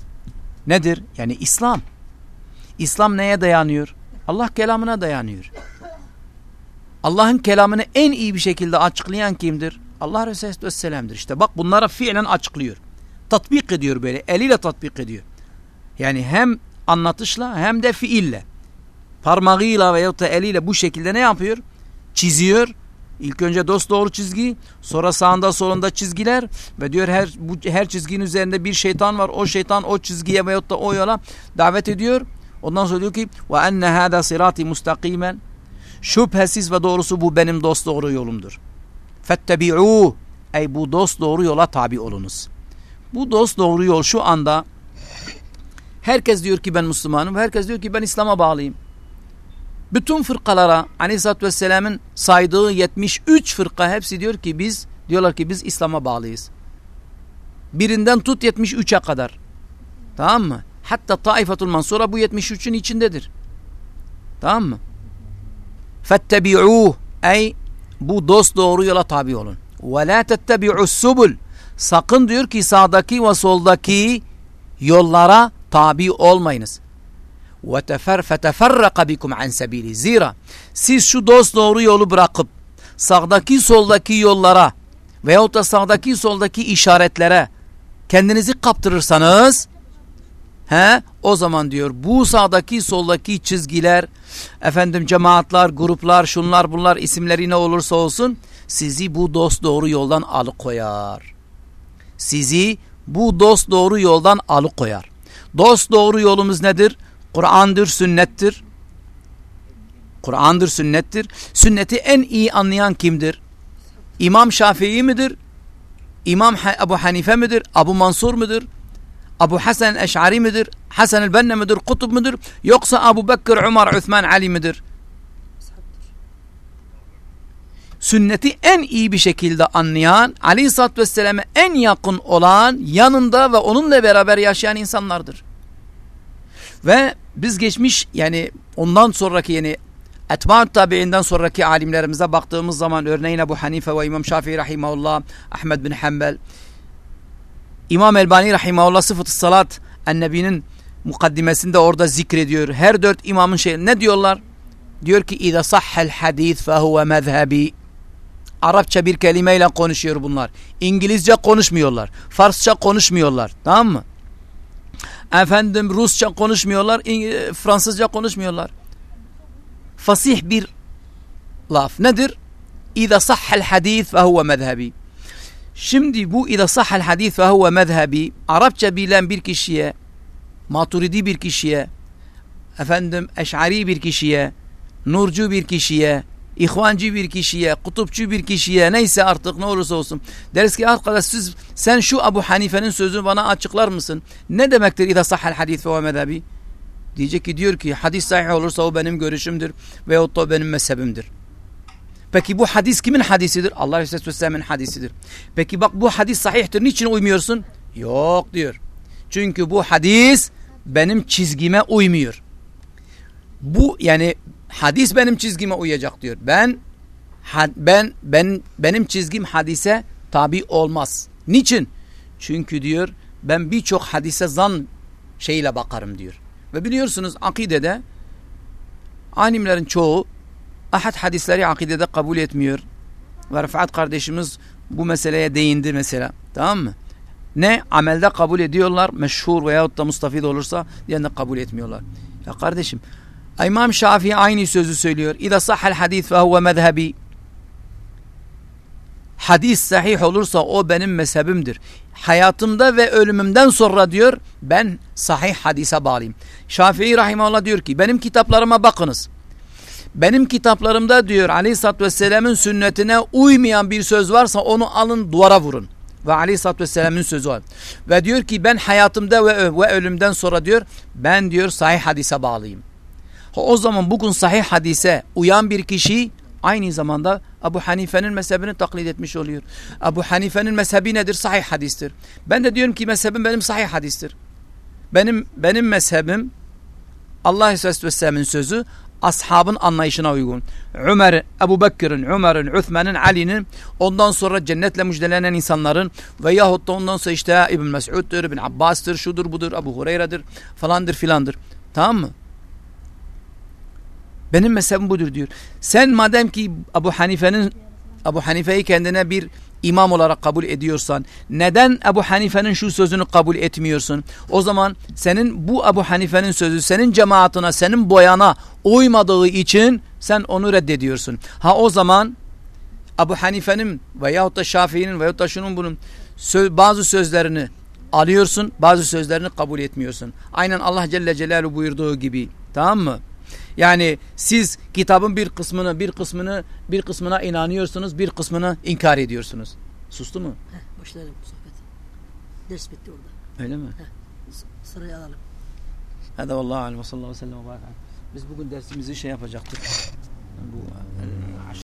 Speaker 4: Nedir? Yani İslam. İslam neye dayanıyor? Allah kelamına dayanıyor. Allah'ın kelamını en iyi bir şekilde açıklayan kimdir? Allah Resulü Aleyhisselam'dır. İşte bak bunlara fiilen açıklıyor. Tatbik ediyor böyle. Eliyle tatbik ediyor. Yani hem anlatışla hem de fiille. Parmağıyla veya da eliyle bu şekilde ne yapıyor? Çiziyor. İlk önce dost doğru çizgi, sonra sağında solunda çizgiler ve diyor her bu her çizginin üzerinde bir şeytan var. O şeytan o çizgiye veyahut da o yola davet ediyor. Ondan sonra diyor ki ve enne hâdâ sirâti mustakimen şüphesiz ve doğrusu bu benim dost doğru yolumdur. Fettebi'û ey bu dost doğru yola tabi olunuz. Bu dost doğru yol şu anda herkes diyor ki ben Müslümanım. Herkes diyor ki ben İslam'a bağlıyım. Bütün fırkalara Aleyhisselatü Vesselam'ın saydığı 73 fırka hepsi diyor ki biz diyorlar ki biz İslam'a bağlıyız. Birinden tut 73'e kadar. Tamam mı? Hatta Taifetul Mansura bu 73'ün içindedir. Tamam mı? Fettebi'ûh ey bu dost doğru yola tabi olun. Ve la tettebi'us subul sakın diyor ki sağdaki ve soldaki yollara tabi olmayınız. Ve feteferraka bikum an sebili. Zira siz şu dost doğru yolu bırakıp sağdaki soldaki yollara veyahut da sağdaki soldaki işaretlere kendinizi kaptırırsanız He? O zaman diyor bu sağdaki soldaki çizgiler efendim cemaatler, gruplar, şunlar bunlar isimleri ne olursa olsun sizi bu dost doğru yoldan alıkoyar. Sizi bu dost doğru yoldan alıkoyar. Dost doğru yolumuz nedir? Kur'an'dır, sünnettir. Kur'an'dır, sünnettir. Sünneti en iyi anlayan kimdir? İmam Şafii midir? İmam Ebu Hanife midir? Abu Mansur mudur? Abu Hasan Eş'ari midir? Hasan el-Benne midir? Kutub midir? Yoksa Abu Bekir, Umar, Üthman, Ali midir? Sünneti en iyi bir şekilde anlayan, Aleyhisselatü Vesselam'a en yakın olan, yanında ve onunla beraber yaşayan insanlardır. Ve biz geçmiş yani ondan sonraki yani Etba'ut tabi'inden sonraki alimlerimize baktığımız zaman örneğin Ebu Hanife ve İmam Şafii rahimahullah, Ahmed bin Hanbel, İmam Elbani rahimahullah sıfatı salat Ennebi'nin mukaddimesinde orada zikrediyor. Her dört imamın şey ne diyorlar? Diyor ki İza sahhel hadis fehuve mezhebi. Arapça bir kelimeyle konuşuyor bunlar. İngilizce konuşmuyorlar. Farsça konuşmuyorlar. Tamam mı? Efendim Rusça konuşmuyorlar. İng- Fransızca konuşmuyorlar. Fasih bir laf. Nedir? İza sahhel hadis ve huve mezhebi. Şimdi bu İza sahhel hadis ve huve mezhebi Arapça bilen bir kişiye Maturidi bir kişiye efendim Eş'ari bir kişiye Nurcu bir kişiye İhvancı bir kişiye, kutupçu bir kişiye neyse artık ne olursa olsun. Deriz ki arkadaş siz sen şu Abu Hanife'nin sözünü bana açıklar mısın? Ne demektir İza sahhel hadis ve mezhebi? Diyecek ki diyor ki hadis sahih olursa o benim görüşümdür veyahut da o benim mezhebimdir. Peki bu hadis kimin hadisidir? Allah Resulü Vesselam'ın hadisidir. Peki bak bu hadis sahihtir. Niçin uymuyorsun? Yok diyor. Çünkü bu hadis benim çizgime uymuyor. Bu yani hadis benim çizgime uyacak diyor. Ben ben ben benim çizgim hadise tabi olmaz. Niçin? Çünkü diyor ben birçok hadise zan şeyle bakarım diyor. Ve biliyorsunuz akidede alimlerin çoğu ahad hadisleri akidede kabul etmiyor. Ve Rıfat kardeşimiz bu meseleye değindi mesela. Tamam mı? Ne? Amelde kabul ediyorlar. Meşhur veyahut da mustafid olursa diğerini kabul etmiyorlar. Ya kardeşim İmam Şafii aynı sözü söylüyor. İza sahhel hadis fe huve mezhebi. Hadis sahih olursa o benim mezhebimdir. Hayatımda ve ölümümden sonra diyor ben sahih hadise bağlıyım. Şafii rahimahullah diyor ki benim kitaplarıma bakınız. Benim kitaplarımda diyor aleyhissalatü vesselamın sünnetine uymayan bir söz varsa onu alın duvara vurun. Ve aleyhissalatü vesselamın sözü var. Ve diyor ki ben hayatımda ve, ve ölümden sonra diyor ben diyor sahih hadise bağlıyım. O zaman bugün sahih hadise uyan bir kişi aynı zamanda Abu Hanife'nin mezhebini taklit etmiş oluyor. Abu Hanife'nin mezhebi nedir? Sahih hadistir. Ben de diyorum ki mezhebim benim sahih hadistir. Benim benim mezhebim Allah Aleyhisselatü Vesselam'ın sözü ashabın anlayışına uygun. Ömer, Ebu Bekir'in, Ömer'in, Üthman'ın, Ali'nin ondan sonra cennetle müjdelenen insanların veyahut da ondan sonra işte İbn Mes'ud'dur, İbn Abbas'tır, şudur budur, Ebu Hureyre'dir falandır filandır. Tamam mı? Benim mezhebim budur diyor. Sen madem ki Ebu Hanife'nin Ebu Hanife'yi kendine bir imam olarak kabul ediyorsan neden Ebu Hanife'nin şu sözünü kabul etmiyorsun? O zaman senin bu Ebu Hanife'nin sözü senin cemaatine, senin boyana uymadığı için sen onu reddediyorsun. Ha o zaman Ebu Hanife'nin veyahut da Şafii'nin veyahut da şunun bunun bazı sözlerini alıyorsun, bazı sözlerini kabul etmiyorsun. Aynen Allah Celle Celaluhu buyurduğu gibi. Tamam mı? Yani siz kitabın bir kısmını, bir kısmını, bir kısmına inanıyorsunuz, bir kısmını inkar ediyorsunuz. Sustu mu?
Speaker 1: Heh, başlayalım sohbet. Ders bitti orada.
Speaker 4: Öyle mi?
Speaker 1: S- Sırayı alalım.
Speaker 4: Hadi vallahi aleyhi ve sellem. Biz bugün dersimizi şey yapacaktık. Bu